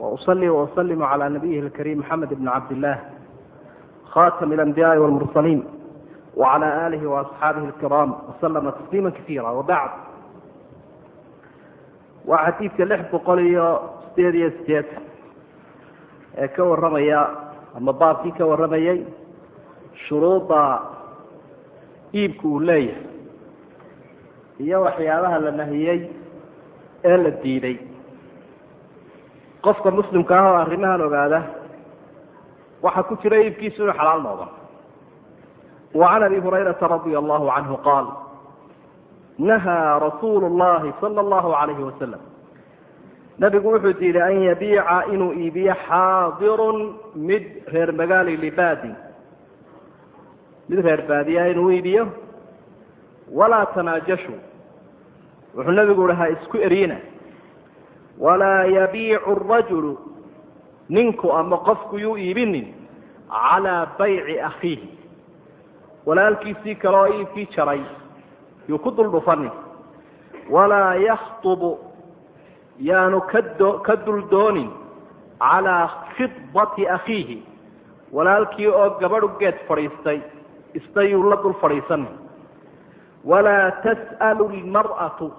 وأصلي وأسلم على نبيه الكريم محمد بن عبد الله خاتم الأنبياء والمرسلين وعلى آله وأصحابه الكرام وسلم تسليما كثيرا وبعد waa xadiidka lix boqol iyo sideed iyo sideetan ee ka warramaya ama baabkii ka warramayay shuruudda iibku uu leeyahay iyo waxyaabaha la nahiyey ee la diiday qofka muslimka ah oo arrimahan ogaada waxaa ku jira iibkiisu inuu xalaal noqdo wa can abi hurayrata radia allahu canhu qaal nahaa rasuulu llahi sala allahu alayhi wasalam nabigu wuxuu diiday an yabiica inuu iibiyo xaadirun mid reer magaali libaadin mid reer baadiyaa inuu iibiyo walaa tanaajashu. Wuxuu nabigu ihi walaa yabiicu arajulu ninku ama qofku yuu iibinin calaa bayci akhiihi. Walaalkiisii kale iibkii jaray yuu ku dul dhufanin walaa yakhtubu yaanu ka dul doonin calaa khidbati akhiihi. Walaalkii oo gabadhu geed fadhiistay istayuu la dul fadhiisanin walaa tas'alu almar'atu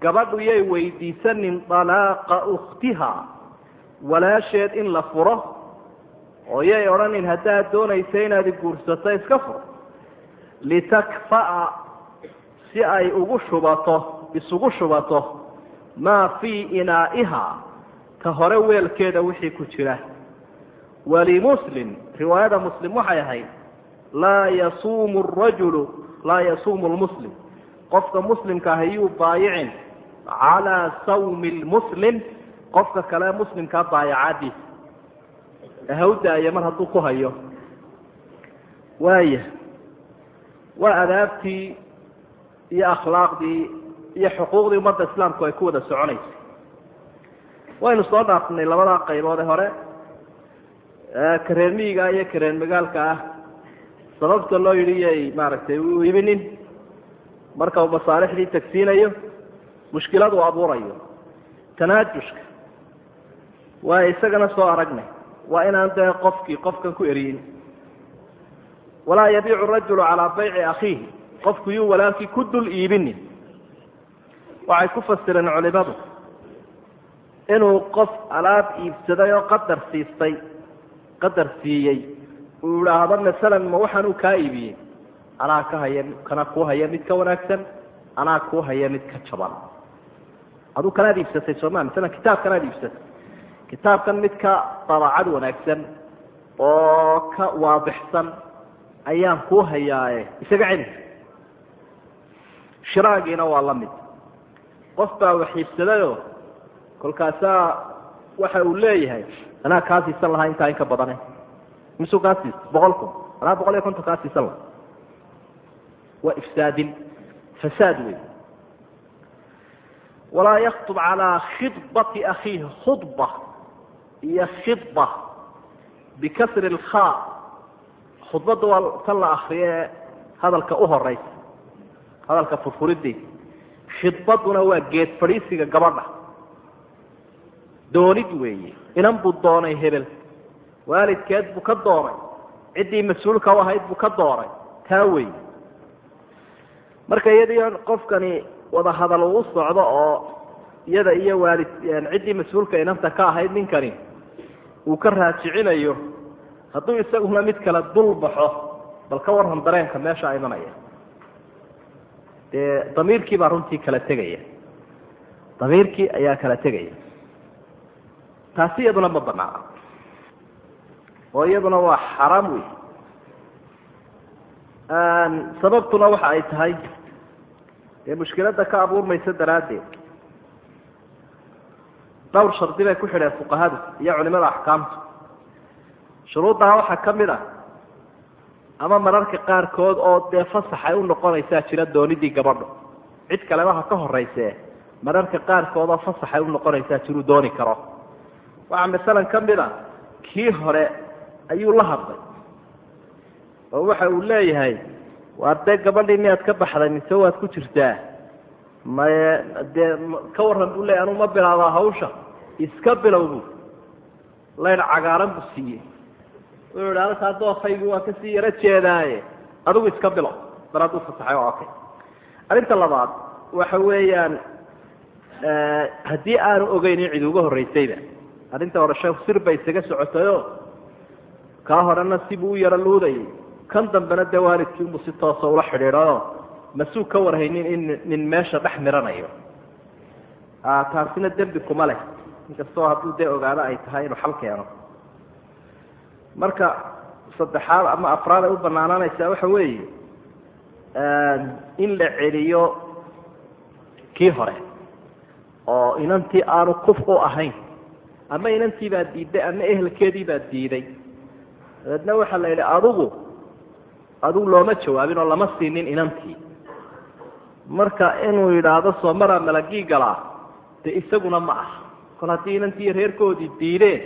gabadhu yay weydiisanin dalaaqa ukhtiha. Walaasheed in la furo. Oo yay odhanin haddaad doonaysa inaad guursato iska fur litakfa'a si ay ugu shubato isugu shubato maa fii inaa'iha. Ka hore weelkeeda wixii ku jira. Walimuslim riwaayada muslim waxay ahayd laa yasuumu rajulu laa yasuumu lmuslim. Qofka muslimka ah yuu baayicin calaa sawmi lmuslim qofka kale muslimkaa baayacaadiisa hawdaaya mar hadduu ku hayo waaya waa adaabtii iyo akhlaaqdii iyo xuquuqdii ummadda islaamku ay ku wada soconaysay waynu soo dhaafnay labadaa qaybood ee hore kareen miyiga iyo kareen magaalka ah sababta loo yidhi yay maaragtay u iibinin marka uu masaalixdii tagsiinayo mushkiladu abuurayo. Tanaajushka waa isagana soo aragnay. Waa inaan dee qofkii qofkan ku eriyin. Walaa yabiicu rajulu calaa bayci akhiihi. Qofku yuu walaalkii ku dul iibinin. Waxay ku fasireen culimadu inuu qof alaab iibsaday oo qadar siistay qadar siiyey. Uu idhaahdo masalan ma waxaan uu kaa iibiyey anaa ka haya kana kuu haya mid ka wanaagsan anaa kuu haya mid ka jaban aduu kanaad iibsatay sooma masalan kitaabkanaad iibsatay kitaabkan mid ka dabaacad wanaagsan oo ka waadixsan ayaan kuu hayaaye isaga celi. Shiraagiina waa la mid. Qof baa wax iibsadayoo kolkaasaa waxa uu leeyahay anaa kaa siisan lahaa intaa in ka badane. Misuu kaa siista boqol kun. Anaa boqol iyo konton kaa siisan laha waa ifsaadin fasaad wey walaa yaktub calaa khidbati akhiihi khudba iyo khidba bikasri lkhaa khudbadda waa tan la akriyo ee hadalka u horeysa hadalka furfuridiisa khidbaduna waa geed fadhiisiga gabadha. Doonid weeye inan buu doonay hebel. Waalidkeed buu ka doonay ciddii mas'uulka u ahayd buu ka doonay taa weeye marka iyadii qofkani wada hadal uu socdo oo iyada iyo waalid ciddii mas'uulka inanta ka ahayd ninkani uu ka raajicinayo hadduu isaguna mid kale dul baxo bal ka warran dareenka meesha imanaya dee damiirkii baa runtii kala tegaya. Damiirkii ayaa kala tegaya. Taasi iyaduna ma banaana oo iyaduna waa xaraam wey sababtuna waxa ay tahay dee mushkiladda ka abuurmaysa daraaddeed. Dhowr shardi bay ku xidheen fuqahadu iyo culimada axkaamtu. Shuruuddaa waxaa ka mid a ama mararka qaarkood oo dee fasax ay u noqonaysaa jira doonidii gabadho cid kaleba ha ka horeyse mararka qaarkood oo fasax ay u noqonaysaa jiruu dooni karo. Waxaa masalan ka mid a kii hore ayuu la hadlay oo waxa uu leeyahay waar dee gabadhii miyaad ka baxday mise waad ku jirtaa? Maye dee ka warran buu leeya anuu ma bilaabaa hawsha. Iska bilow bu laydh cagaaran buu siiyey. Wuxuu idhi alkaa dookaygu waa ka sii yaro jeedaaye. Adigu iska bilo. Dar hadduu fasaxay oo okay arrinta labaad waxa weeyaan haddii aanu ogeyn in cid uga horreysayba arrinta hore sheekhu sir bay isaga socotayo. Kaa horena sibuu u yaro luudayay kan dambena dee waalidkiinbuu si toosa ula xidhiidhayo masuug ka warhaynin in nin meesha dhex miranayo. Taasina dembi kuma leh. Inkastoo hadduu dee ogaado ay tahay inuu xal keeno. Marka saddexaad ama afraad ay u banaanaanaysaa waxa weeye in la celiyo kii hore oo inantii aanu kuf u ahayn ama inantii baa diiday ama ehelkeedii baa diiday. Dabeedna waxaa la yidhi adigu adigu looma jawaabin oo lama siinin inantii. Marka inuu yidhaahdo soo maraa malagii galaa dee isaguna ma aha. Kol haddii inantii reerkoodii diideen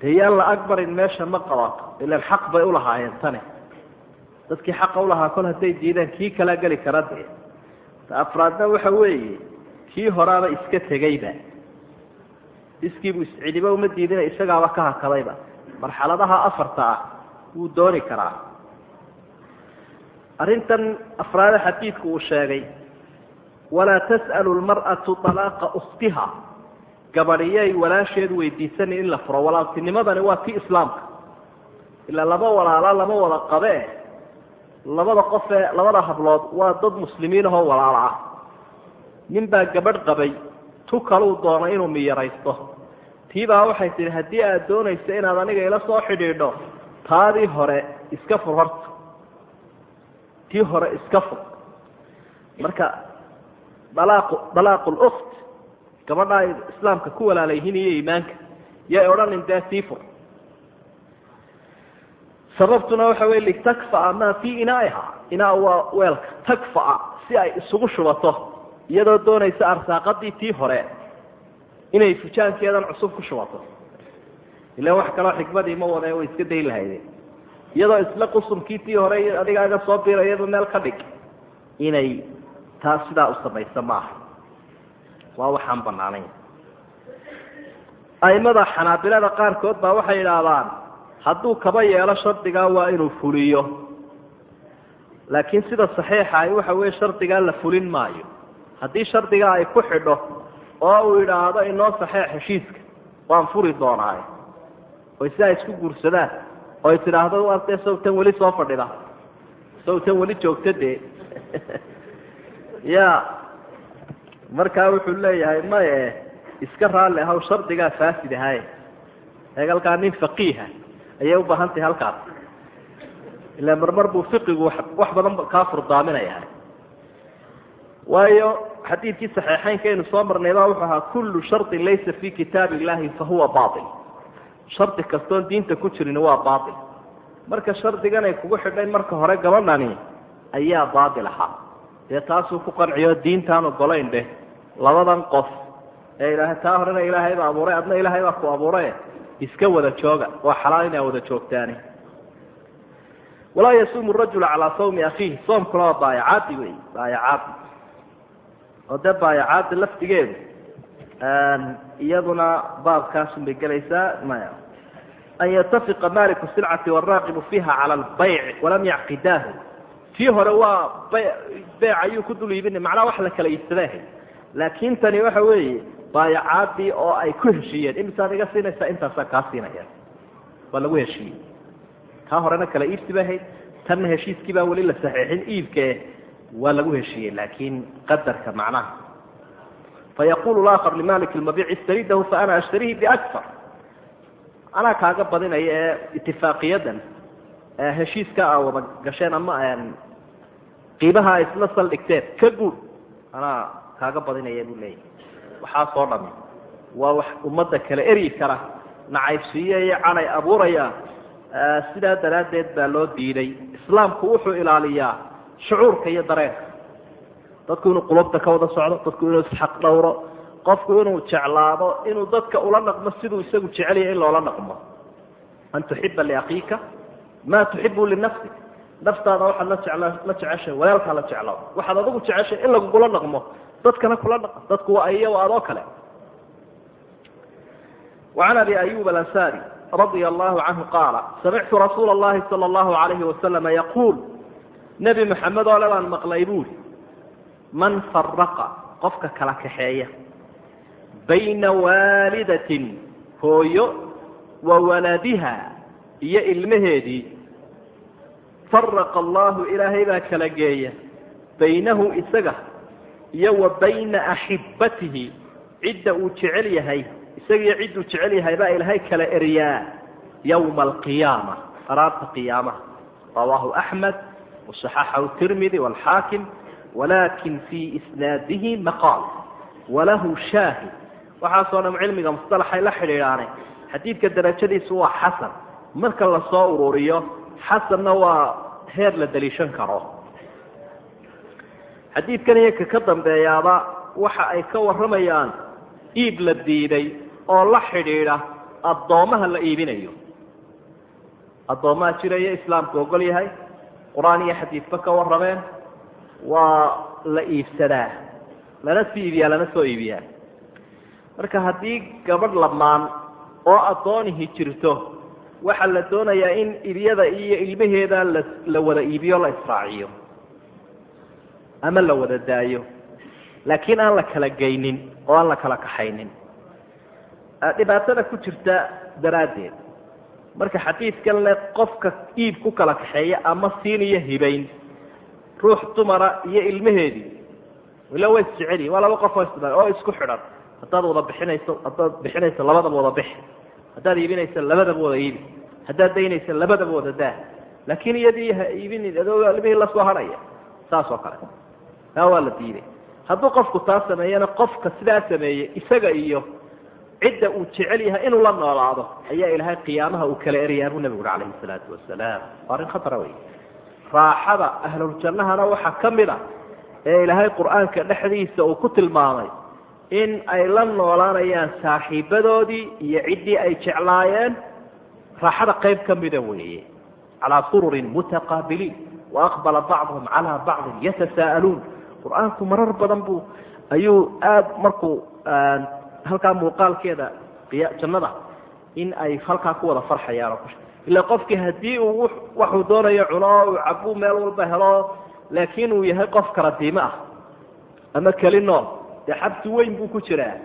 dee yaan la agbarin meesha ma qabato ilan xaq bay ulahaayeen tani. Dadkii xaqa ulahaa kol hadday diideen kii kalaa geli kara dee. Afraadna waxa weeye kii horaaba iska tegayba. Iskiibuu iscidiba uma diidina isagaaba ka hakadayba. Marxaladaha afarta ah wuu dooni karaa arrintan afraade xadiidku uu sheegay walaa tas'alu lmar'atu alaaqa ukhtiha. Gabadhiyay walaasheed weydiisanin in la furo. Walaaltinimadani waa tii islaamka. Ilaa laba walaala lama wada qabee labada qofee labada hablood waa dad muslimiin ahoo walaalo ah. Nin baa gabadh qabay tu kaluu doonay inuu miyaraysto tiibaa waxay tihi haddii aad doonayso inaad aniga ila soo xidhiidho taadii hore iska fur horta tii hore iska fur marka dalaaqu lukt gabadha ay islaamka ku walaalayhiin iyo iimaanka yay odhanin dee sii fur. Sababtuna waxa wey litakfaa maa fii inaaiha inaa waa weelka takfaa si ay isugu shubato iyadoo doonaysa arsaaqadii tii hore inay fujaankeedan cusub ku shubato. Ilan wax kaloo xikmadii ma wade way iska dayn lahayde iyadoo isla qusumkii tii hore adigaaga soo bira iyado meel ka dhig. Inay taas sidaa u samaysa maaha waa waxaan banaanayn aimada xanaabilada qaarkood baa waxay idhaahdaan hadduu kaba yeelo shardigaa waa inuu fuliyo. Laakiin sida saxiixahi waxa weeye shardigaa la fulin maayo. Haddii shardigaa ay ku xidho oo uu idhaahdo inoo saxeex heshiiska waan furi doonaaye oy si ay isku guursadaan oy tidhaahdo dee sawtan weli soo fadhida. Sawtan weli joogta dee. Ya markaa wuxuu leeyahay maye iska raalli ahaw shardigaa faasid ahaye eeg halkaa nin faqiiha ayay ubaahan tahay halkaas. Ila marmar buu fiqigu wax badan kaa furdaaminaya waayo xadiidkii saxiixeynka aynu soo marnayba wuxuu ahaa kullu shardin laysa fi kitaab illahi fahuwa bail shardi kastoon diinta ku jirin waa bail marka shardigan ay kugu xidhay marka hore gabadhani ayaa baatil ahaa dee taasuu ku qanciyo diintaan ogolayn dheh. Labadan qof ee ilaahay taa horena ilaahay baa abuuray adna ilaahay baa ku abuuray. Iska wada jooga. Waa xalaal inaa wada joogtaani. Walaa yasuumu rajulu calaa sawmi akiihi soomkuna waa baayacaadi wey baayacaadi oo dee baayacaada laftigeedu iyaduna baabkaasun bay gelaysaa maya. an yatafiqa maliku silcati waraaqibu fiiha cala albayc walam yacqidaahu tii hore waa beyc ayuu ku dul iibina macnaha wax la kala iibsadahay laakin tani waxa weeye baayacaadii oo ay ku heshiiyeen imisaad iga siinaysaa intaasaa kaa siinaya waa lagu heshiiyey kaa horena kala iibsi ba ahayd tanna heshiiskii baa weli la saxiixin iibkae waa lagu heshiiyey laakin qadarka macnaha fayaqulu laakar limalik lmabiic istaridahu faana ashtarihi biakfar anaa kaaga badinaya ee itifaaqiyadan heshiiska a wada gasheen ama qiimaha ay isla saldhigteen ka guud anaa kaaga badinaya buu leeyahy waxaasoo dhami waa wax ummadda kale eryi kara nacaybsiiye iyo canay abuuraya sidaa daraaddeed baa loo diiday islaamku wuxuu ilaaliyaa shucuurka iyo dareenka dadku inuu qulubta ka wada socdo dadku inuu isxaq dhowro qofku inuu jeclaado inuu dadka ula dhaqmo siduu isagu jecelyahay in loola dhaqmo an tuxiba liakiika ma tuxibu linafsik naftaada waxaad la jecla la jeceshay walaalkaa la jeclo waxaad adigu jeceshay in lagugula dhaqmo dadkana kula dhaqmo dadku waa iyo adoo kale وعن أبي أيوب الأنساري radia allahu canhu qaala samictu rasuula allahi sala allahu alayhi wasalama yaquul nebi maxamed oo le baan maqlay buuri man faraqa qofka kala kaxeeya. Bayna waalidatin hooyo wa waladiha iyo ilmaheedii faraqa allahu ilaahay baa kala geeya. Baynahu isaga iyo wa bayna axibatihi cidda uu jecel yahay. Isagiiyo cidduu jecel yahay baa ilaahay kala eriyaa. Yowma alqiyaama araarta qiyaamaha. Rawaahu axmed wasaxaxahu tirmidi walxaakim walakin fii isnaadihi maqaal walahu shaahid waxaasoo dham cilmiga musalaxay la xidhiidhaanay xadiidka darajadiisu waa xasan marka la soo ururiyo xasanna waa heer la daliishan karo xadiidkan iyo ka ka dambeeyaaba waxa ay ka warramayaan iib la diiday oo la xidhiidha addoomaha la iibinayo addoommaha jiraya islaamku ogol yahay qur'aan iyo xadiidba ka warrameen waa la iibsadaa lana sii iibiyaa lana soo iibiyaa. Marka haddii gabadh lamaan oo addoonihi jirto waxaa la doonayaa in ibyada iyo ilmaheeda la la wada iibiyo la israaciyo ama la wada daayo. Laakiin aan la kala geynin oo aan la kala kaxaynin. Dhibaatada ku jirta daraaddeed. Marka xadiidkan le qofka iib ku kala kaxeeya ama siin iyo hibayn ruux dumara iyo ilmaheedii ila way isjeceliyi waa laba qof oo isku xidhan. Haddaad wada bixinayso haddaad bixinayso labadaba wada bixi haddaad iibinaysa labadaba wada iibi haddaad daynaysa labadaba wada daa. Laakiin iyadii ha iibin adoo ilmihii la soo hadhaya saas oo kale. Taa waa la diiday. Hadduu qofku taa sameeyana qofka sidaa sameeyey isaga iyo cidda uu jecel yahay inuu la noolaado ayaa ilaahay qiyaamaha uu kala erayaa buu nabigu uri calayhi salaatu wasalaam. Waa arrin khatara wey raaxada ahluljannahana waxaa ka mid a ee ilaahay qur'aanka dhexdiisa uu ku tilmaamay in ay la noolaanayaan saaxiibadoodii iyo ciddii ay jeclaayeen raaxada qayb ka mida weeye. Calaa sururin mutaqaabiliin waaqbala bacduhum calaa bacdin yatasaa'aluun qur'aanku marar badan buu ayuu aada markuu halkaa muuqaalkeeda jannada in ay halkaa ku wada farxayaan oo ila qofkii haddii uu waxuu doonayo cuno uu cabuu meel walba helo laakiin uu yahay qof kala diimo ah. Ama keli nool. Dee xabsi weyn buu ku jiraa.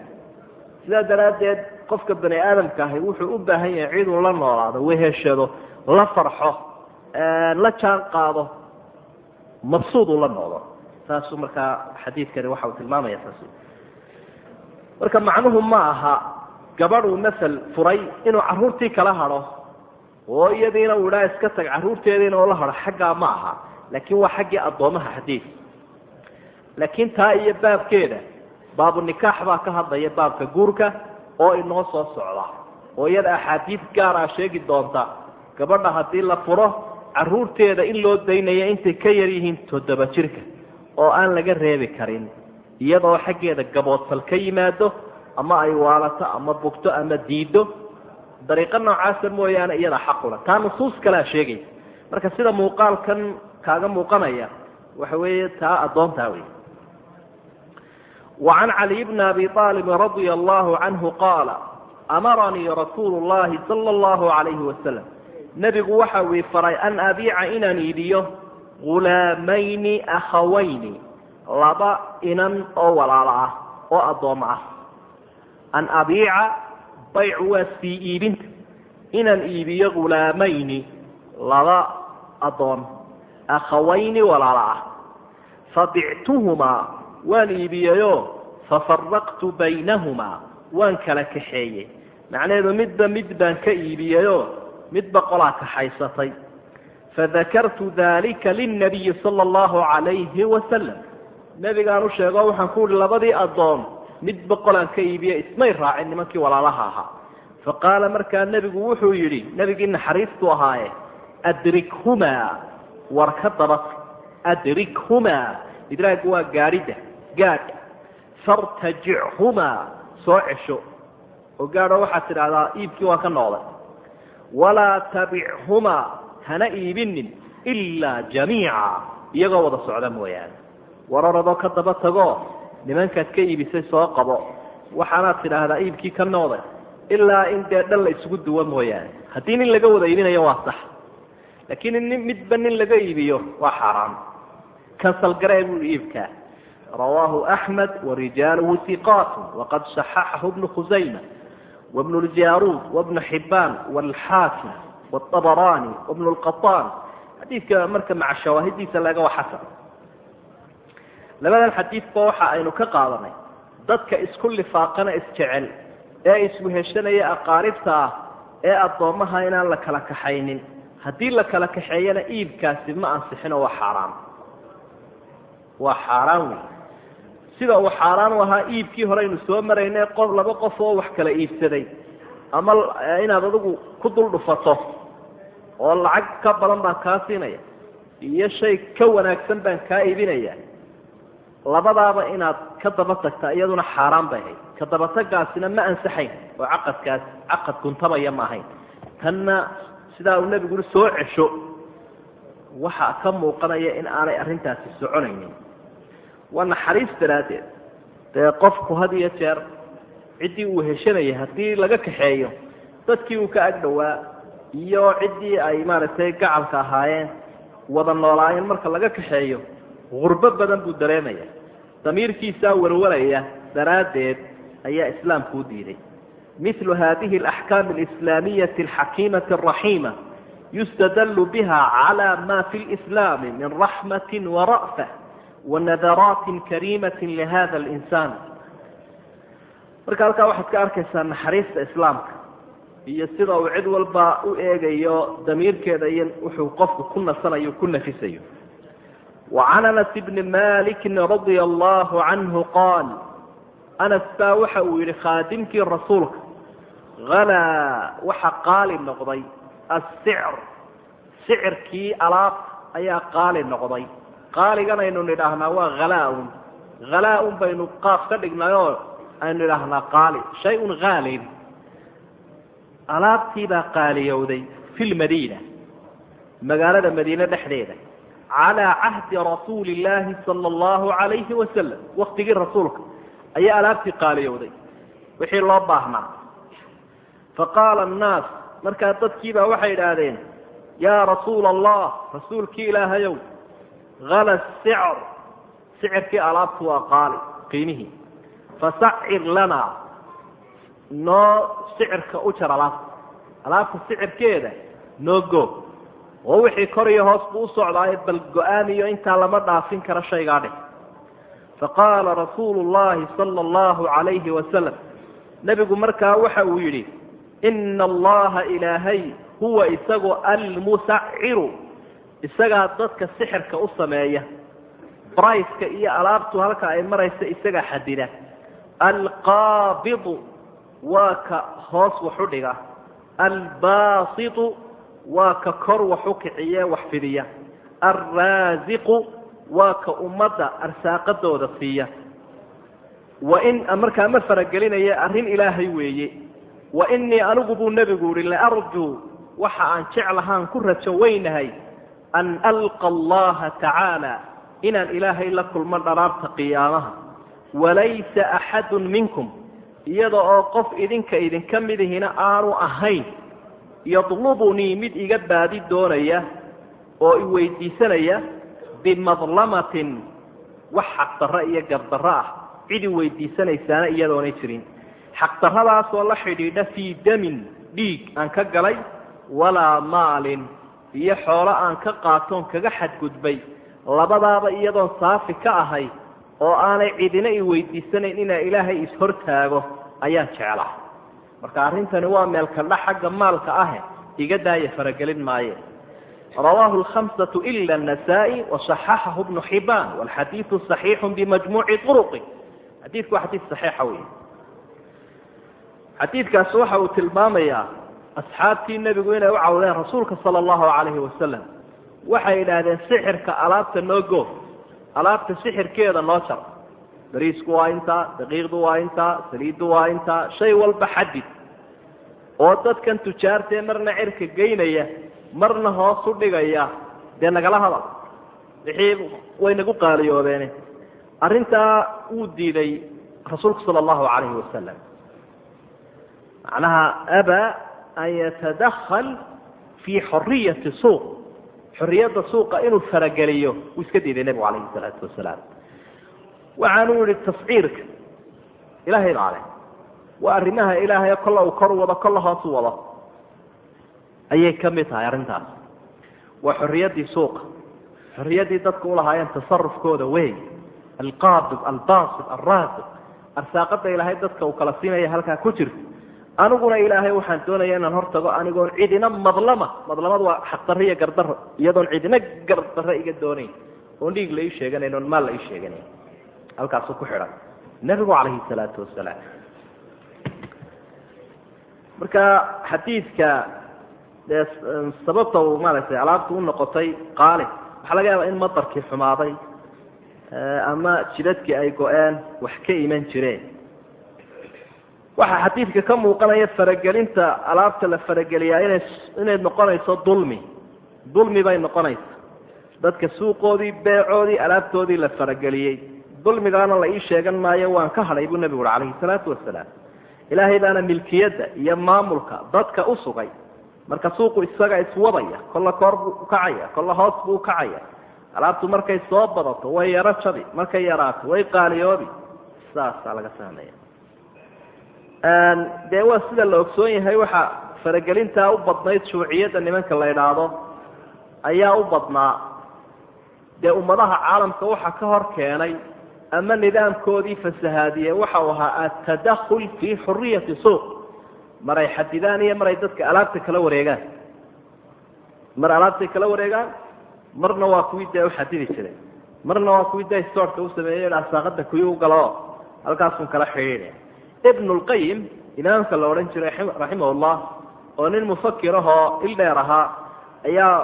Sidaa daraaddeed qofka bani aadamka ahi wuxuu u baahan yahay ciduu la noolaado weheshado la farxo la jaan qaado. Mabsuud uu la noqdo saasuu markaa xadiidkani waxa uu tilmaamaya saas marka macnuhu ma aha gabadhuu masel furay inuu carruurtii kala hadho oo iyadiina uu idhaa iska tag carruurteediina oo la hadho xaggaa ma aha. Laakiin waa xaggii addoomaha xadiid laakiin taa iyo baabkeeda baabu nikaax baa ka hadlaya baabka guurka oo inoo soo socda. Oo iyada axaadiid gaar ah sheegi doonta gabadha haddii la furo carruurteeda in loo daynayo intay ka yar yihiin toddoba jirka oo aan laga reebi karin. Iyadoo xaggeeda gaboodsal ka yimaado ama ay waalato ama bugto ama diido dariiqo noocaasa mooyaane iyada xaqula taa nusuus kalea sheegaysa marka sida muuqaalkan kaaga muuqanaya waxa weeye taa addoontaa wey وعن علي بن أبي طالب رضي الله عنه قال أمرني رسول الله صلى الله عليه وسلم نبgu waxa ii faray an abiica inaan iibiyo غulaamayni akhawayni laba inan oo walaalo ah oo addoommo ah an abiica bayc waa sii iibinta inaan iibiyo غulaamayni laba addoon akhawayni walaalo ah fabictuhumaa waan iibiyeyo fafaraqtu baynahumaa waan kala kaxeeyey macnaheedu midba mid baan ka iibiyeyo midba qolaa kaxaysatay fadakartu dalika lilnabiyi sala allahu calayhi wasalam nebigaan u sheego waxaan ku uhi labadii addoon midba qolaan ka iibiye ismay raacin nimankii walaalaha ahaa. Faqaala markaa nebigu wuxuu yidhi nebigii naxariistu ahaaye adrikhumaa war ka dabata adrikhumaa idraaggu waa gaadhidda gaadh fartajichumaa soo cesho. Oo gaadho waxaad tidhaahdaa iibkii waan ka noqday walaa tabichumaa hana iibinin ilaa jamiica iyagoo wada socda mooyaane. Wararadoo ka daba tagoo nimankaad ka iibisay soo qabo. Waxaanaad tidhaahdaa iibkii ka nooday ilaa in dee dhan la isugu duwa mooyaane. Haddii nin laga wada iibinayo waa sax. Laakiin in midba nin laga iibiyo waa xaaraam. Kansalgaree bui iibkaa. Rawaahu axmed warijaaluhu iqaatu waqad saxaxahu bnu khusayma wabnu ljaruud wabnu xibaan walxaakim wاabaraani wabnu lqaطaan xadiidka marka maca shawaahidiisa laga waa xasan labadan xadiidba waxa aynu ka qaadanay. Dadka isku lifaaqana isjecel ee isweheshanaya aqaaribta ah ee addoommaha inaan la kala kaxaynin. Haddii la kala kaxeeyana iibkaasi ma ansixino waa xaaraan waa xaaraan wey sida uu xaaraan u ahaa iibkii hore aynu soo maraynay qof laba qof oo wax kala iibsaday. Ama inaad adigu ku dul dhufato oo lacag ka badan baan kaa siinaya iyo shay ka wanaagsan baan kaa iibinaya labadaaba inaad ka daba tagta iyaduna xaaraan bay ahayd. Ka dabatagaasina ma ansaxayn oo caqadkaas caqad guntabaya ma ahayn. Tanna sidaa uu nebigu ui soo cesho. Waxaa ka muuqanaya in aanay arrintaasi soconaynin. Waa naxariis daraaddeed. Dee qofku had iyo jeer ciddii uu heshanayay haddii laga kaxeeyo dadkii uu ka ag dhowaa iyo ciddii ay maaragtay gacalka ahaayeen wada noolaayeen marka laga kaxeeyo gurbo badan buu dareemaya damiirkiisaa warwaraya daraaddeed ayaa islaamku u diiday. Milu hadihi alaxkaam alislaamiyati alxakiimati alraxiima yustadallu biha cala ma fi lislaami min raxmati wara'fa wanadaraati kariimati lihada alinsaan. Marka halkaa waxaad ka arkaysaa naxariista islaamka iyo sida uu cid walba u eegayo damiirkeeda iyo wuxuu qofku ku nasanayo ku nafisayo وعn أنس بن مالك رضي الله عنه قاaل أنس baa waxa uu yihi khاadimkii رasuulka غalىa waxa qaali noqday الsعر sicirkii alaabta ayaa qaali noqday qaaliganaynu nidhaahnaa waa halaaun halaaun baynu qaaf ka dhignay oo aynu nidhaahnaa qaali shay-un haalin alaabtiibaa qaaliyowday fi lmadiina magaalada madiine dhexdeeda calaa cahdi rasuuli illaahi sala allahu calayhi wasalam waktigii rasuulka ayaa alaabtii qaaliyowday wixii loo baahnaa faqaala annaas markaa dadkiibaa waxay idhaahdeen yaa rasuula allah rasuulkii ilaahayow hala sicr sicirkii alaabtu waa qaali qiimihii fasacir lanaa noo sicirka u jar alaabta alaabta sicirkeeda noo goog oo wixii kor iyo hoos buu u socdaayo bal go'aamiyo intaa lama dhaafin karo shaygaa dheh faqaala rasuulu llahi sala allahu calayhi wasalam nebigu markaa waxa uu yidhi ina allaha ilaahay huwa isagu almusaciru isagaa dadka sixirka u sameeya. Briceka iyo alaabtu halka ay maraysa isagaa xadida. Alqaabidu waa ka hoos wax u dhiga. Albaasitu waa ka kor wax u kiciye wax fidiya. Alraasiqu waa ka ummadda arsaaqadooda siiya. Wain markaa ma faragelinaya arrin ilaahay weeye. Wa inii anigu buu nebigu yihi laarjuu waxa aan jeclahaan ku rajo weynahay an alqa allaha tacaala inaan ilaahay la kulmo dhalaabta qiyaamaha. Walaysa axadun minkum iyada oo qof idinka idinka midihina aanu ahayn yadlubunii mid iga baadi doonaya oo i weydiisanaya bimadlamatin wax xaqdarro iyo gardarro ah. Cid i weydiisanaysaana iyadoonay jirin. Xaqdarradaasoo la xidhiidha fii damin dhiig aan ka galay walaa maalin. Iyo xoolo aan ka qaatoon kaga xadgudbay. Labadaaba iyadoon saafi ka ahay oo aanay cidina i weydiisanayn inaa ilaahay is-hortaago ayaan jeclaa marka arrintani waa meelkaldha xagga maalka ahe iga daaya faragelin maaye. Rawaahu lhamsatu ila anasaa'i wasaxaxahu bnu xibaan walxadiidu saxiixu bimajmuuci turuqi. Xadiidku xadiid saxiixa wey xadiidkaasi waxa uu tilmaamayaa asxaabtii nebigu inay u cawdeen rasuulka sala allahu calayhi wasalam waxay idhaahdeen sixirka alaabta noo goo alaabta sixirkeeda noo jar bariisku waa intaa daqiiqdu waa intaa saliiddu waa intaa shay walba xadid. Oo dadkan tujaartee marna cirka geynaya marna hoos u dhigaya dee nagala hadal wixii way nagu qaaliyoobeene arrintaa wuu diiday rasuulku sala allahu calayhi wasalam macnaha abaa an yatadakal fii xoriyati suuq. Xoriyadda suuqa inuu farageliyo wuu iska diiday nebigu calayhi salaatu wasalaam waxaanu yihi tasciirka ilaahay baa leh waa arrimaha ilaahay kolla uu kor wado kolla hoos wado ayay ka mid tahay arrintaas waa xorriyaddii suuqa xorriyaddii dadku ulahaayeen tasarufkooda wey alqaabid albaasid alraasiq arsaaqada ilaahay dadka uu kala siinaya halkaa ku jirta aniguna ilaahay waxaan doonaya inaan hortago anigoon cidina madlama madlamadu waa xaqdarro iyo gardaro iyadoon cidina gardarro iga doonayn oon dhiig la ii sheeganayn oon maal la ii sheeganayn halkaasuu ku xidhan. Nebigu calayhi salaatu wasalaam. Marka xadiidka dee sababta uu maaragtay alaabtu u noqotay qaali waxaa laga yaabaa in madarkii xumaaday ama jidadkii ay go-een wax ka iman jireen. Waxaa xadiidka ka muuqanaya faragelinta alaabta la farageliyaa ina inay noqonayso dulmi. Dulmi bay noqonaysa dadka suuqoodii beecoodii alaabtoodii la farageliyey dulmigaana la ii sheegan maayo waan ka hadhay buu nebigu uri calayhi salaatu wasalaam ilaahay baana milkiyadda iyo maamulka dadka u sugay. Marka suuqu isaga iswadaya kolla koor buu ukacaya kolla hoos buu ukacaya alaabtu markay soo badato way yaro jabi markay yaraato way qaaliyoobi. Saasaa laga fahmaya dee waa sida la ogsoon yahay waxaa faragelintaa u badnayd shuuciyadda nimanka la idhaahdo ayaa u badnaa. Dee ummadaha caalamka waxaa ka hor keenay ama nidaamkoodii fasahaadiye waxau ahaa atadakul fii xuriyati suuq. Maray xadidaan iyo maray dadka alaabta kala wareegaan. Mar alaabtay kala wareegaan marna waa kuwii dee uxadidi jiray. Marna waa kuwii dee storka u sameeyey asaaqada kuyi u galo. Halkaasun kala xidhiidha ibn lqayim imaamka la odhan jiray raximahullah oo nin mufakir ahoo ildheer ahaa ayaa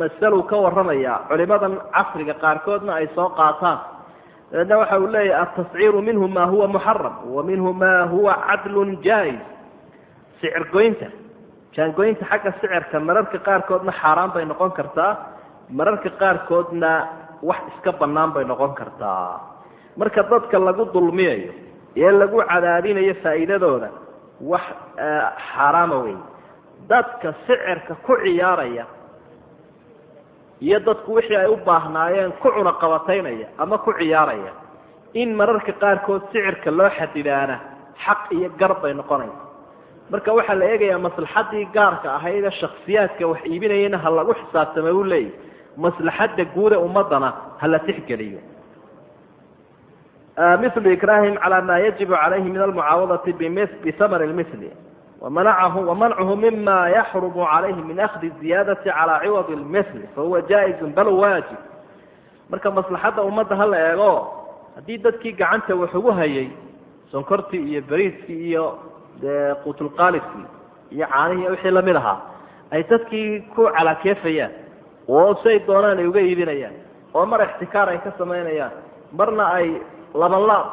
masalu ka warramaya culimadan casriga qaarkoodna ay soo qaataan dabeedna waxa uu leeyahy altasciiru minhu ma huwa muxaram wa minhu ma huwa cadlun jaa-is sicir goynta jaangoynta xagga sicirka mararka qaarkoodna xaaraan bay noqon kartaa mararka qaarkoodna wax iska bannaan bay noqon kartaa marka dadka lagu dulmiyayo ee lagu cadaadinayo faa'iidadooda wax xaaraama wey dadka sicirka ku ciyaaraya iyo dadku wixii ay u baahnaayeen ku cunaqabataynaya ama ku ciyaaraya in mararka qaarkood sicirka loo xadidaana xaq iyo gar bay noqonaysa marka waxaa la eegayaa maslaxadii gaarka ahaydee shaksiyaadka wax iibinayana ha lagu xisaabtama u leeyahy maslaxadda guude ummadana ha la tixgeliyo. Mil ikrahim calى ma yajibu calayhi min almucaawadati bihamr mili wamanchu mima yaxrumu calayhi min akhdi ziyadati calى ciwad lmil fahuwa jaa'izu bal waajib marka maslaxadda ummadda hala eego haddii dadkii gacanta wax ugu hayay sonkortii iyo beriiskii iyo dee quutulqaalidkii iyo caanihii wixii la mid ahaa ay dadkii ku calaakeefayaan oo say doonaan ay uga iibinayaan oo mar ixtikaar ay ka samaynayaan marna ay laban laab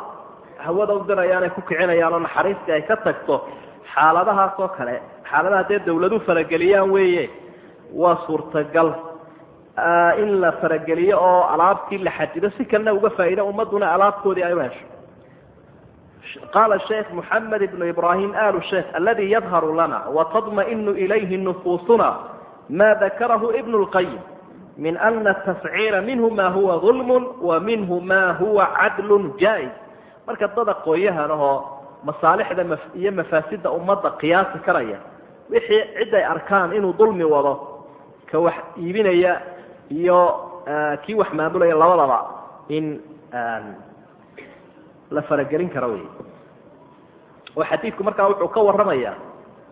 hawada u dirayaan ay ku kicinayaan oo naxariistii ay ka tagto xaaladahaas oo kale xaaladaha dee dawladu farageliyaan weeye waa suurtagal. In la farageliyo oo alaabtii la xadido si kalena uga faa'iida ummaduna alaabtoodii ay u hesho. Qaala sheekh moxamed ibnu ibrahim alu sheikh aladi yadharu lana watadma'inu ilayhi nufuusuna ma dakarahu ibn lqayim min ana tasciira minhu ma huwa dulm wa minhu ma huwa cadl jaa-is marka dad aqooyahan ahoo masaalixda iyo mafaasida ummadda qiyaasi karaya. Wixii ciday arkaan inuu dulmi wado ka wax iibinaya iyo kii wax maamulaya labadaba in la faragelin karo wey oo xadiidku markaa wuxuu ka warramaya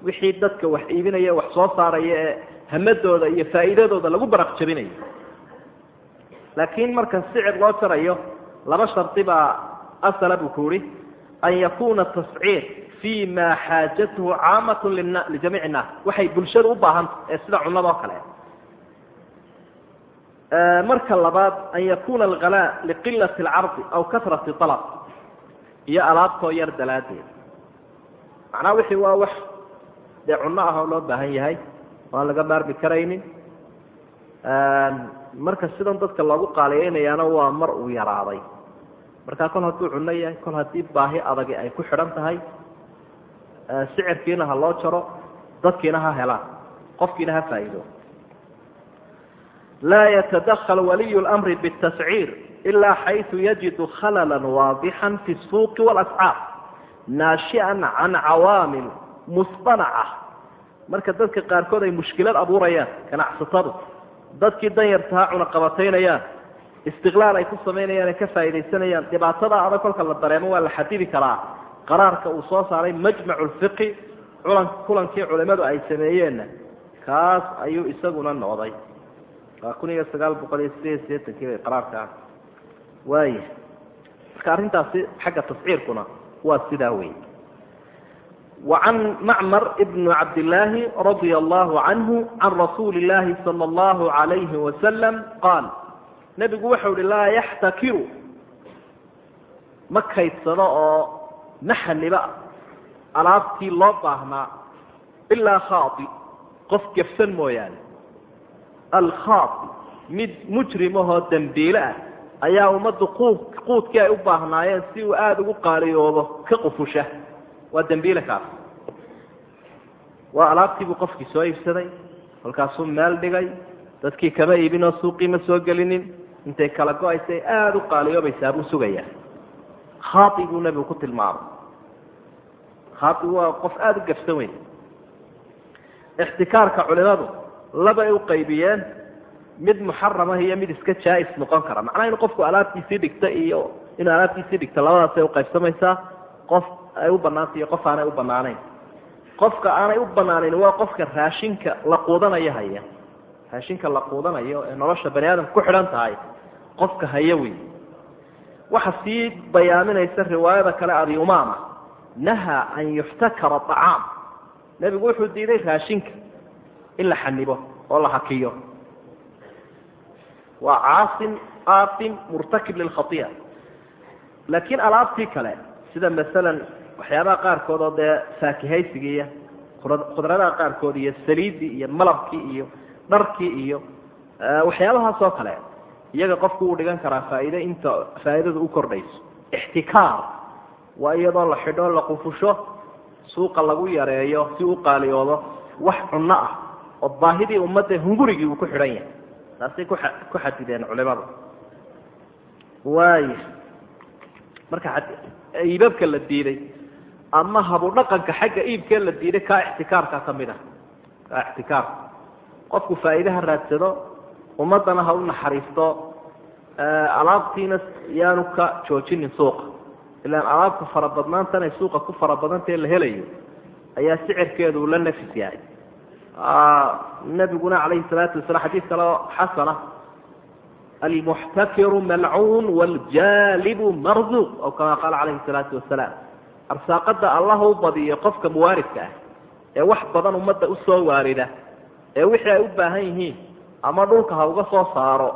wixii dadka wax iibinaya wax soo saaraya ee hamadooda iyo faa'iidadooda lagu baraq jabinayo laakiin marka sicir loo jarayo laba shardi baa asala buu ku uhi an yakuna tasciir fi ma xaajathu caamat lijamiic innaas waxay bulshadu u baahanta ee sida cunada oo kale marka labaad an yakuna alghalaa liqilati alcardi aw kasrati alab iyo alaabtoo yar dalaaddeed. Macnaha wixii waa wax dee cunno ah oo loo baahan yahay oo aan laga maarmi karaynin. Marka sidan dadka loogu qaaliyeynayaana waa mar uu yaraaday markaa kol hadduu cunno yahay kol haddii baahi adagi ay ku xidhan tahay sicirkiina ha loo jaro dadkiina ha helaan qofkiina ha faa'iido laa yatadakal waliyu lmri bitasciir ilaa xayثu yajidu khalala waadixan fi الsuuqi wاlascaar naashian can cawaamil musطanaca marka dadka qaarkood ay mushkilad abuurayaan ganacsatadu dadkii danyartaha cunaqabataynayaan istiqlaal ay ku samaynayaan ay ka faaidaysanayaan dhibaatada adag kolka la dareemo waa la xadidi karaa qaraarka uu soo saaray majmac lfiqi ulan kulankii culimadu ay sameeyeenna kaas ayuu isaguna noqday waa kun iyo sagaal boqol iyo sideed sideetankii bay qaraarka ah waaya marka arrintaasi xagga tasciirkuna waa sidaa wey وعن معمر بن عبد الله رضي الله عنه عن رسول الله صلى الله عليه وسلم قال nebigu wuxuu hi laa yaxtakiru. Ma kaydsado oo maxaniba alaabtii loo baahnaa ilaa khaai qof gafsan mooyaane. Alkhaai mid mujrimahoo dembiile ah ayaa ummaddu quudkii ay u baahnaayeen si uu aada ugu qaaliyoodo ka qufusha. Waa dembiile kaas. Waa alaabtiibuu qofkii soo iibsaday kolkaasuu meel dhigay dadkii kama ibinoo suuqii ma soo gelinin intay kala go'aysay aada u qaaliyoobaysaa buu sugayaa khaai buu nebigu ku tilmaamay khaai waa qof aada u gafsan weyn. Ixtikaarka culimadu labay u qaybiyeen mid muxaramah iyo mid iska jaa-is noqon kara. Macnaha inu qofku alaabtiisii dhigta iyo inuu alaabtiisii dhigta labadaasay uqaybsamaysaa qof ay u banaantay iyo qof aanay u banaanayn qofka aanay u banaanayn waa qofka raashinka la quudanayo haya. Raashinka la quudanayo ee nolosha bani aadamka ku xidhan tahay qofka haya wey. Waxa sii bayaaminaysa riwaayada kale abi umaama nahaa an yuxtakara acaam nebigu wuxuu diiday raashinka in la xanibo oo la hakiyo waa caasim aatim murtakib lilkhaiya laakiin alaabtii kale sida masalan waxyaabaha qaarkood oo dee faakihaysigiiyo khudradaha qaarkood iyo saliidii iyo malabkii iyo dharkii iyo waxyaabahaas oo kale iyaga qofku uu dhigan karaa faa'iide inta faa'iidadu u kordhayso. Ixtikaar. Waa iyadoo la xidho la qufusho suuqa lagu yareeyo si u qaaliyoodo wax cunno ah oo baahidii ummadda hungurigii uu ku xidhan yahay. Taasay ku xadideen culimadu. Waaya marka iibabka la diiday ama habudhaqanka xagga iibkee la diiday kaa ixtikaarka ka mid ah. Kaa ixtikaarka qofku faa'iidaha raadsado ummaddana ha u naxariisto alaabtiina yaanu ka joojinin suuqa. Ilaan alaabta farabadnaantan ay suuqa ku farabadantae la helayo ayaa sicirkeedu uu la nafis yahay. Nabiguna calayhi salaatu wasalaam xadiis kale xasana almuxtakiru malcuun wljaalibu marzuuq oo kama qaala calayhi salaatu wasalaam. Arsaaqada allah u badiyo qofka muwaaridka ah ee wax badan ummadda u soo waarida ee wixii ay u baahan yihiin ama dhulka ha uga soo saaro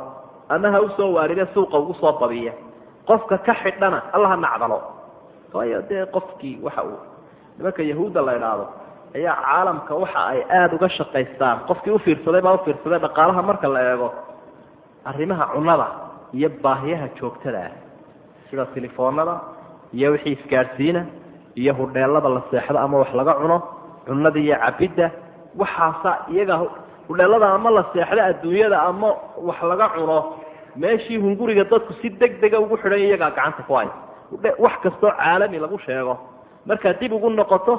ama ha u soo waaride suuqa ugu soo badiya qofka ka xidhana allaha nacdalo. Waayo dee qofkii waxa uu nimanka yahuudda la idhaahdo ayaa caalamka waxa ay aada uga shaqaystaan. Qofkii ufiirsaday baa ufiirsaday dhaqaalaha marka la eego. Arrimaha cunada iyo baahiyaha joogtada ah sida telefoonada iyo wixii isgaadhsiina iyo hudheelada la seexdo ama wax laga cuno cunada iyo cabidda waxaasa iyaga hudheelada ama la seexdo adduunyada ama wax laga cuno meeshii hunguriga dadku si deg dega ugu xidhan iyagaa gacanta ku hay wax kastoo caalami lagu sheego. Markaad dib ugu noqoto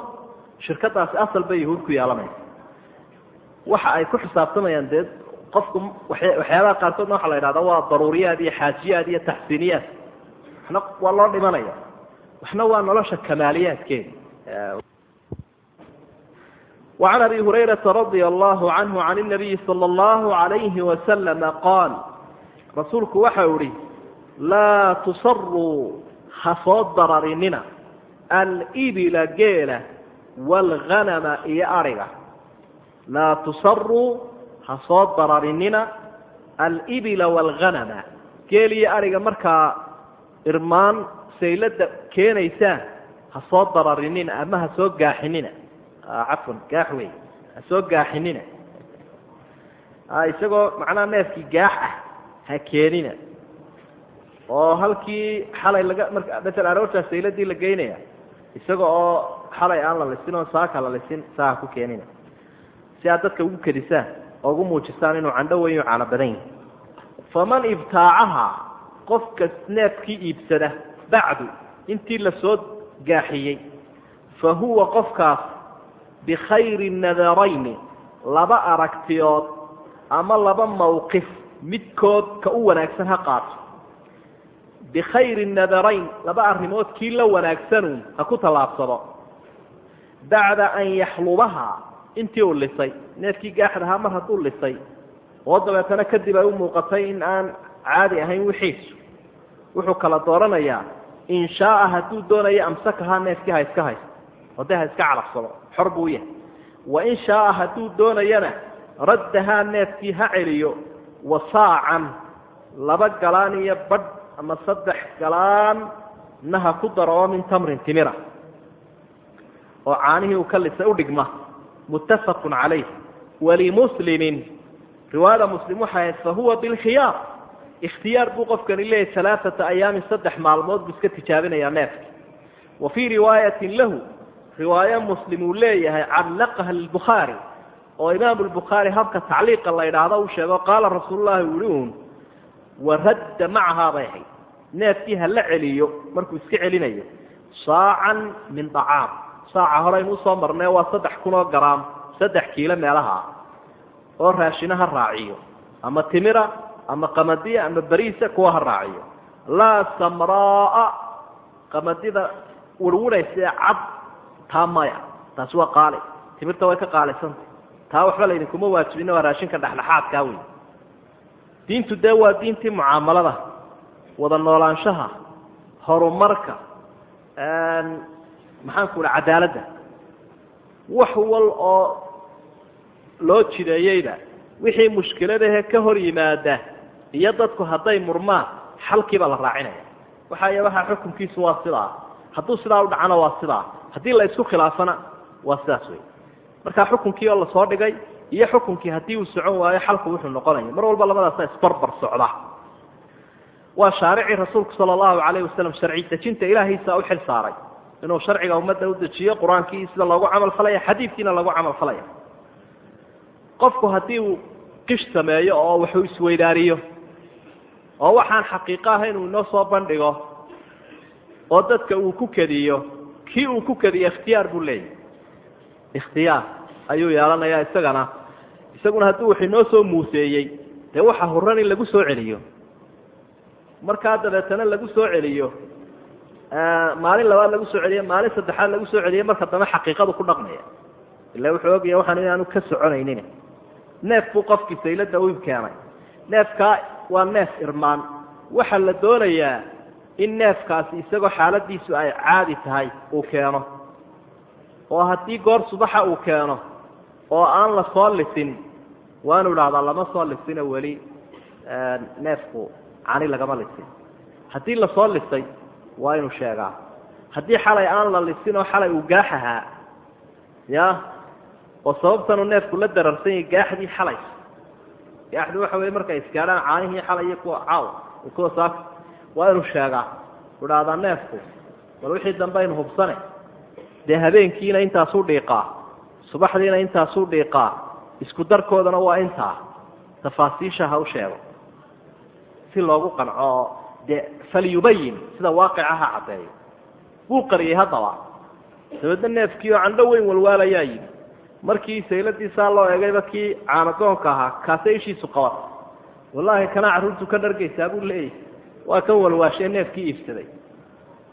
shirkadaasi asal bay yahuud ku yeelanaysa waxa ay ku xisaabtamayaan dee qofku waxyaabaha qaarkoodna waxa la yidhahda waa daruuriyaad iyo xaajiyaad iyo taxsiiniyaad. Waxna waa loo dhimanaya. Waxna waa nolosha kamaaliyaadkeeda وعن أبي هريرة رضي الله عنه عن النبي صلى الله عليه وسلم قال رasuulku waxa uhi laa tusaruu ha soo dararinina alibila geela wاlganama iyo ariga laa tusaruu ha soo dararinina alibila wاlganama geel iyo ariga markaa irmaan saylada keenaysaan ha soo dararinina ama ha soo gaaxinina cafwan gaax wey ha soo gaaxinina. Isagoo macnaha neefkii gaax ah ha keenina. Oo halkii xalay laga marka masala aroortaa sayladii la geynaya isaga oo xalay aan la lisin oo saaka la lisin saa ku keenina. Si aad dadka ugu kedisaan oo ugu muujisaan inuu candho weyn u caano badan yahi faman ibtaacaha qofka neefkii iibsada bacdu intii la soo gaaxiyey fa huwa qofkaas bikhayri nadarayni laba aragtiyood ama laba mawqif midkood ka u wanaagsan ha qaato bikhayri nadarayn laba arrimood kii la wanaagsanuun ha ku tallaabsado bacda an yaxlubaha intii uu lisay neefkii gaaxdahaa mar hadduu lisay oo dabeetana kadib ay u muuqatay in aan caadi ahayn wixiisu wuxuu kala dooranayaa in shaaa hadduu doonayo amsakahaa neefkii ha iska haysto oo ha iska calafsado xor buu yahay. Wa in shaaa hadduu doonayana raddahaa neefkii ha celiyo wa saacan laba galaan iyo badh ama saddex galaan na ha ku daro oo min tamrin timira. Oo caanihii uu ka lisay udhigma muttafaqun calayh. Walimuslimin riwaayada muslim waxay ahayd fahuwa bilkhiyaar ikhtiyaar buu qofkani leeyahy alaaata ayaamin saddex maalmood buu iska tijaabinayaa neefka wa fii riwaayatin lahu riwaayo muslim uu leeyahay callaqaha lbukhaari oo imaamu lbukhaari habka tacliiqa la idhaahdo uu sheego qaala rasuululahi uli un waradda macahaa bay ahayd. Neefkii ha la celiyo markuu iska celinayo saacan min dacaam. Saaca horeynu u soo marnay waa saddex kun oo garaam saddex kiilo meelaha ah oo raashina ha raaciyo. Ama timira ama qamadiya ama beriisa kuwa ha raaciyo. Laa samraa qamadida wirwiraysa ee cad taa maya. Taasi waa qaali. Timirta way ka qaalisanta taa waxba laydinkuma waajibina waa raashinka dhexdhexaadkaa wey diintu dee waa diintii mucaamalada wada noolaanshaha horumarka maxaan ku uha cadaaladda? Wax wal oo loo jideeyeyda wixii mushkiladahe ka hor yimaada iyo dadku hadday murmaan xalkiibaa la raacinaya waxay waxaa xukunkiisu waa sidaa. Hadduu sidaa u dhacana waa sidaa haddii la isku khilaafana waa sidaas wey marka xukunkii oo la soo dhigay iyo xukunkii haddii uu socon waayo xalku wuxuu noqonaya mar walba labadaasa isbarbar socda. Waa shaaricii rasuulku sala allahu calayhi wasalam sharci dejinta ilaahiisa u xil saaray. Inuu sharciga ummadda u dejiyo qur'aankii sida loogu camal falaya xadiidkiina lagu camal falaya. Qofku haddii uu qish sameeyo oo waxuu isweydaariyo oo waxaan xaqiiqo ahayn uu inoo soo bandhigo oo dadka uu ku kediyo kii uu ku kediyo ikhtiyaar buu leeyahy ikhtiyaar ayuu yeelanayaa isagana. Isaguna haddii wax inoo soo muuseeyey dee waxa huran in lagu soo celiyo. Markaa dabeetana lagu soo celiyo. Maalin labaad lagu soo celiye maalin saddexaad lagu soo celiye marka dambe xaqiiqadu ku dhaqmaya. Ila wuxuu ogaya waxaan inaanu ka soconaynin neef buu qofkii saylada u keenay. Neefkaa waa neef irmaan. Waxaa la doonayaa in neefkaasi isagoo xaaladiisu ay caadi tahay uu keeno. Oo haddii goor subaxa uu keeno oo aan la soo lisin waanu idhahdaa lama soo lisino weli neefku cani lagama lisin. Haddii la soo lisay waa inuu sheegaa. Haddii xalay aan la lisin oo xalay uu gaax ahaa ya oo sababtanuu neefku la dararsan yahay gaaxdii xalay. Gaaxdii waxa weye markay isgaadhaan caanihii xalay iyo kuwa caaw kuwa saaka waa inuu sheegaa. U dhahdaa neefku. Bal wixii dambe aynu hubsane. Dee habeenkiina intaasuu dhiiqaa. Subaxdiina intaasuu dhiiqaa. Isku darkoodana waa intaa. Tafaasiisha ha u sheego. Si loogu qanco oo dee falyubayin sida waaqica ha caddeeyo. Wuu qariyey haddaba. Dabeedna neefkii oo candho weyn walwaalayaa yimi markii sayladiisaa loo egayba kii caanagoonka ahaa kaasay ishiisu qabata wallaahi kanaa carruurtu ka dhargaysaa buu leeyahy waa kan walwaashee neefkii iibsaday.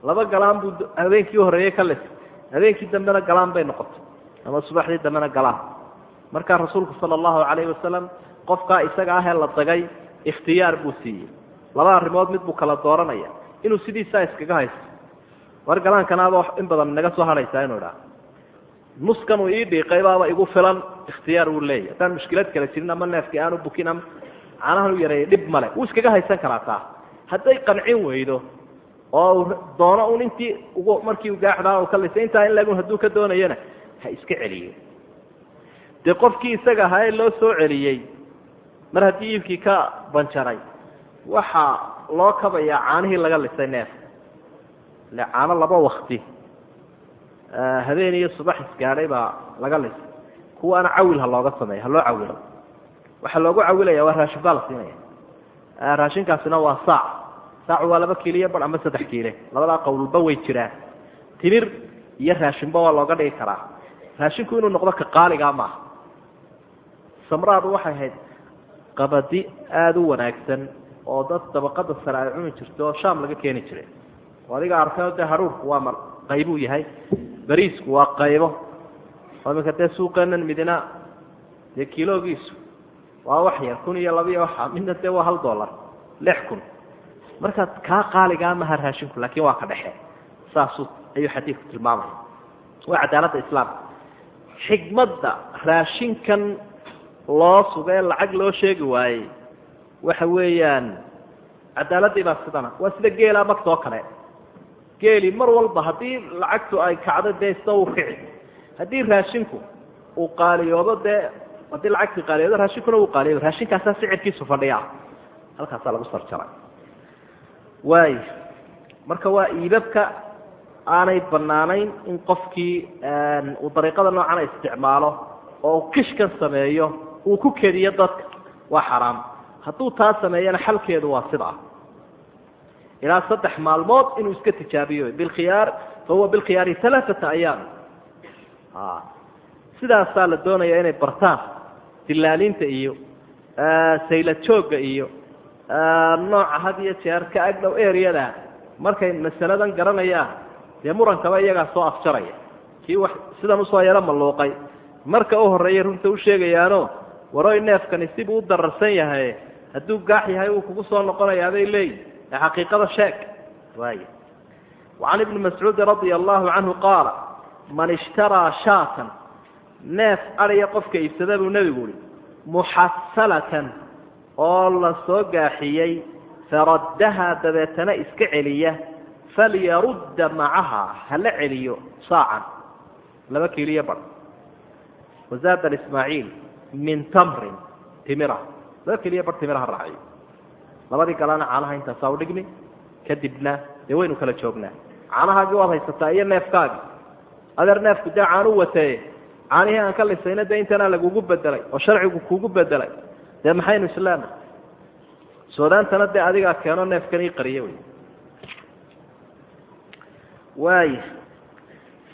Laba galaan buu habeenkii horreeyey ka lisay habeenkii dambena galaan bay noqotay ama subaxdii dambena galaan. Markaa rasuulku sala allahu calayhi wasalam qofkaa isaga ahee la dagay ikhtiyaar buu siiyey. Laba arrimood mid buu kala dooranaya. Inuu sidiisaa iskaga haysto. War galaankanaaba in badan naga soo hadhaysaa inuu idhaa nuskan uu ii dhiiqay baaba igu filan ikhtiyaar wuu leeyahy haddaan mushkilad kale jirin ama neefkii aanu bukin ama caanahan u yareeyay dhib male wuu iskaga haysan karaa taa hadday qancin weydo oo doono un intii markii gaaxdaa u ka lisay intaa in lagun hadduu ka doonayana ha iska celiyo. Dee qofkii isaga ahaa ee loo soo celiyey mar haddii iibkii ka banjaray waxaa loo kabayaa caanihii laga lisay neefka ile caano laba wakti habeen iyo subax isgaadhay baa laga lisay. Kuwaana cawil ha looga sameeya ha loo cawilo. Waxaa loogu cawilaya waa raashin baa la siinaya. Raashinkaasina waa saac saacu waa laba kiiliyo bar ama saddex kiile labadaa qowlba way jiraan. Timir iyo raashinba waa looga dhigi karaa. Raashinku inuu noqdo ka qaaligaa maaha samraadu waxay ahayd qabadi aada u wanaagsan oo dad dabaqada sare ay cuni jirto oo shaam laga keeni jiray. Oo adiga arkayo dee haruurku waa qaybuu yahay bariisku waa qaybo. Oo iminka dee suuqeenan midina dee kiloogiisu waa wax yar kun iyo laba waxa midna dee waa hal dollar lix kun marka kaa qaaligaa maha raashinku laakiin waa ka dhexe. Saasuu ayuu xadiidku tilmaamaya waa cadaaladda islaamka xikmadda raashinkan loo suga ee lacag loo sheegi waayey waxa weeyaan cadaaladii baa sidana. Waa sida geela magtoo kale. Geeli mar walba haddii lacagtu ay kacdo dee isna uu kici haddii raashinku uu qaaliyoobo dee haddii lacagtii qaaliyoodo raashinkuna uu qaaliyoobo raashinkaasaa sicirkiisu fadhiya halkaasaa lagu sarjaray waay marka waa iibabka aanay banaanayn in qofkii uu dariiqada noocana isticmaalo oo kishkan sameeyo uu ku kediyo dadka waa xaraam. Hadduu taa sameeyana xalkeedu waa sidaa ilaa saddex maalmood inuu iska tijaabiyo bilkhiyaar fahuwa bilkhiyaari alaaata ayaam. Sidaasaa la doonaya inay bartaan dilaalinta iyo sayla joogga iyo nooca had iyo jeer ka agdhow areada markay masaladan garanayaan dee murankaba iyagaa soo afjaraya kii wax sidan u soo yaro malluuqay marka u horreeyay runta u sheegayaano waroy neefkani sibuu u dararsan yahay hadduu gaax yahay uu kugu soo noqonayaabay leeyihi ee xaqiiqada sheeg. Waay wacan ibni mascuudin radia allahu canhu qaala man ishtaraa shaatan. Neef adhiya qofka iibsada buu nebigu uhi muxasalatan oo la soo gaaxiyey faraddahaa dabeetana iska celiya falyarudda macaha hala celiyo saacan laba kiiliyo bar wazaada ismaaciil min tamrin timira. Laba kiiliyo bar timira ha raaciyo labadii galana caanaha intaasaa udhigmi kadibna dee waynu kala joognaa. Caanahaagii waad haysataa iyo neefkaagii. Adeer neefku dee caanu watee. Caanihii aan ka lisayna dee intanaa lagugu bedelay oo sharcigu kugu bedelay dee maxaynu islaana soodaantana dee adigaa keeno neefkan ii qariye wey. Waaya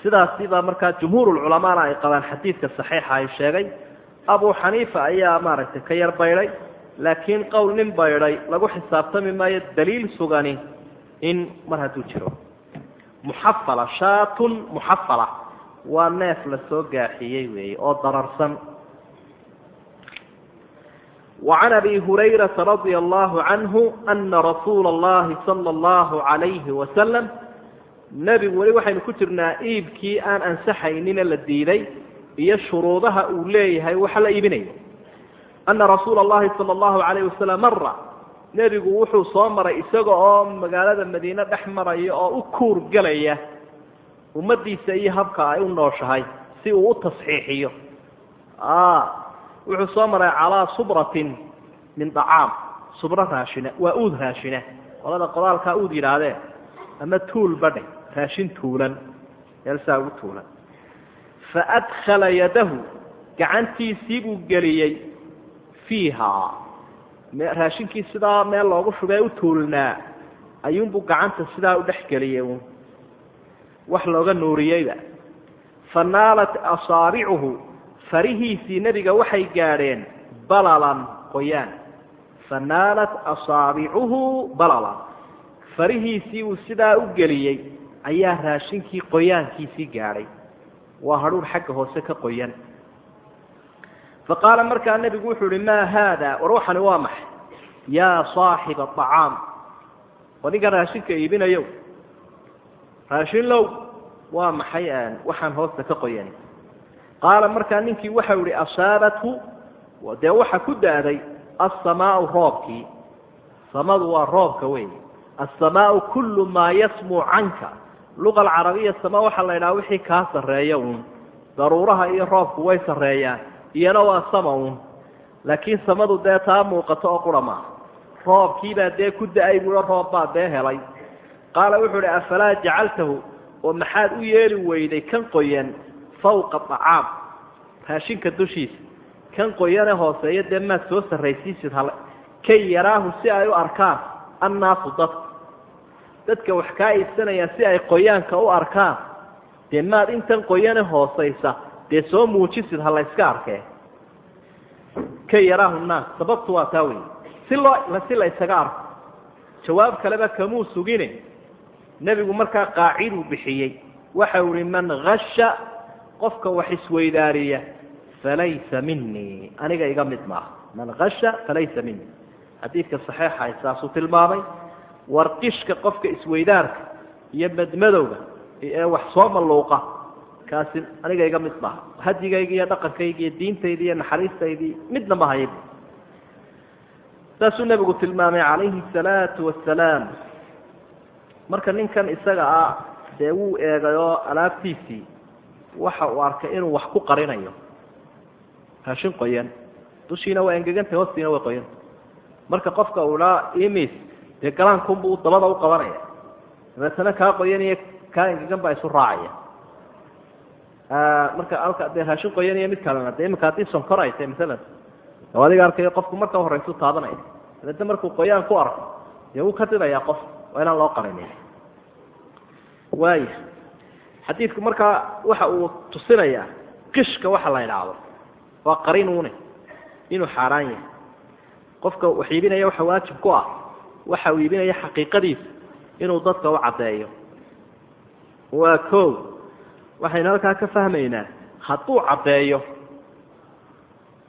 sidaasibaa markaa jumhuurulculamaana ay qabaan xadiidka saxiixa ay sheegay abu xaniifa ayaa maaragtay ka yar baydhay laakiin qowl nin baydhay lagu xisaabtami maayo daliil sugani in mar hadduu jiro. Muxafala shaatun muxafala. Waa neef la soo gaaxiyey weeye oo dararsan وعن أبي هريرة رضي الله عنه أن رsuuل اللhi صلى الله عليه وسلم nebigu weli waxaynu ku jirnaa iibkii aan ansaxaynina la diiday iyo shuruudaha uu leeyahay waxa la iibinayo أna rasuula الlahi salى الlahu عalayه wasalam mara nebigu wuxuu soo maray isaga oo magaalada madiine dhex maraya oo u kuur gelaya ummadiisa iyo habka ay u nooshahay si uu u tasxiixiyo wuxuu soo maray calaa subratin min dacaam. Subro raashina waa uud raashina qolada qodaalkaa uud yidhaahdeen ama tuul badhe raashin tuulan meel saa ugu tuulan. Faadkhala yadahu gacantiisii buu geliyey fiihaa raashinkii sidaa meel loogu shubee u tuulnaa ayuunbuu gacanta sidaa u dhex geliyey wax looga nuuriyeyba. Fa asaabicuhu farihiisii nebiga waxay gaadheen balalan qoyaan. Fa naalat asaabicuhu balalan. Farihiisii uu sidaa u geliyey ayaa raashinkii qoyaankiisii gaadhay. Waa hadhuur xagga hoose ka qoyan. Fa qaala markaa nebigu wuxuu uhi maa haada? War waxani waa maxay? Yaa saaxiba acaam ninkan raashinka iibinayo raashin waa maxay waxaan hoosta ka qoyani qaala markaa ninkii waxau ihi asaabathu dee waxa ku da'day asamaau roobkii. Samadu waa roobka wey asamaau kullu maa yasmuu canka. Luqa alcarabiya sama waxaa la idhaha wixii kaa sarreeya uun. Daruuraha iyo roobku way sarreeyaan iyana waa sama uun. Laakiin samadu dee taa muuqato oo qura maaha. Roobkiibaa dee ku da'ay buuo roob baa dee helay. Qaala wuxuu ihi afalaa jacaltahu? Oo maxaad u yeeli weyday kan qoyan fawqa acaam raashinka dushiisa. Kan qoyane hooseeya dee maad soo sarraysiisid hal kay yaraahu si ay u arkaan annaasu dadku dadka wax kaa iibsanayaan si ay qoyaanka u arkaan dee maad intan qoyane hoosaysa dee soo muujisid ha layska arkee? Kay yaraahu nnaas sababtu waa taa wey si loo si la ysaga arko jawaab kaleba kamuu sugine. Nebigu markaa qaaciduu bixiyey. Man hasha qofka wax isweydaariya falaysa minii aniga iga mid maaha. Man hasha falaysa minii xadiidka saxiixa saasuu tilmaamay warqishka qofka isweydaarka iyo madmadowga ee wax soo malluuqa kaasi aniga iga mid maaha. Hadigayga iyo dhaqankayga iyo diintayda iyo naxariistaydii midna ma hayb saasuu nebigu tilmaamay calayhi salaatu wasalaam marka ninkan isaga ah dee wuu eegay oo alaabtiisii waxa uu arkay inuu wax ku qarinayo. Raashin qoyan. Dushiina waa engegantah hoostiina way qoyanta marka qofka uu dhaa imis dee galaankunbuu dabada u qabanaya. Dabeetana kaa qoyan iyo kaa engegan baa isu raacaya. Marka alka dee raashin qoyan iyo mid kalena de imika haddii sonkor ay tahay maalan o adiga arkayo qofku marka horeysu taabanaya. Dabeetna markuu qoyaan ku arko dee wuu ka didayaa qof. Waa inaan loo qarinin. Waaya xadiidku markaa waxa uu tusinayaa qishka waxa la idhaahdo waa qarinuune inuu xaaraan yahay. Qofka wax iibinaya waxa waajib ku ah waxa uu iibinaya xaqiiqadiisa inuu dadka u caddeeyo. Waa ko waxaynu halkaa ka fahmaynaa hadduu caddeeyo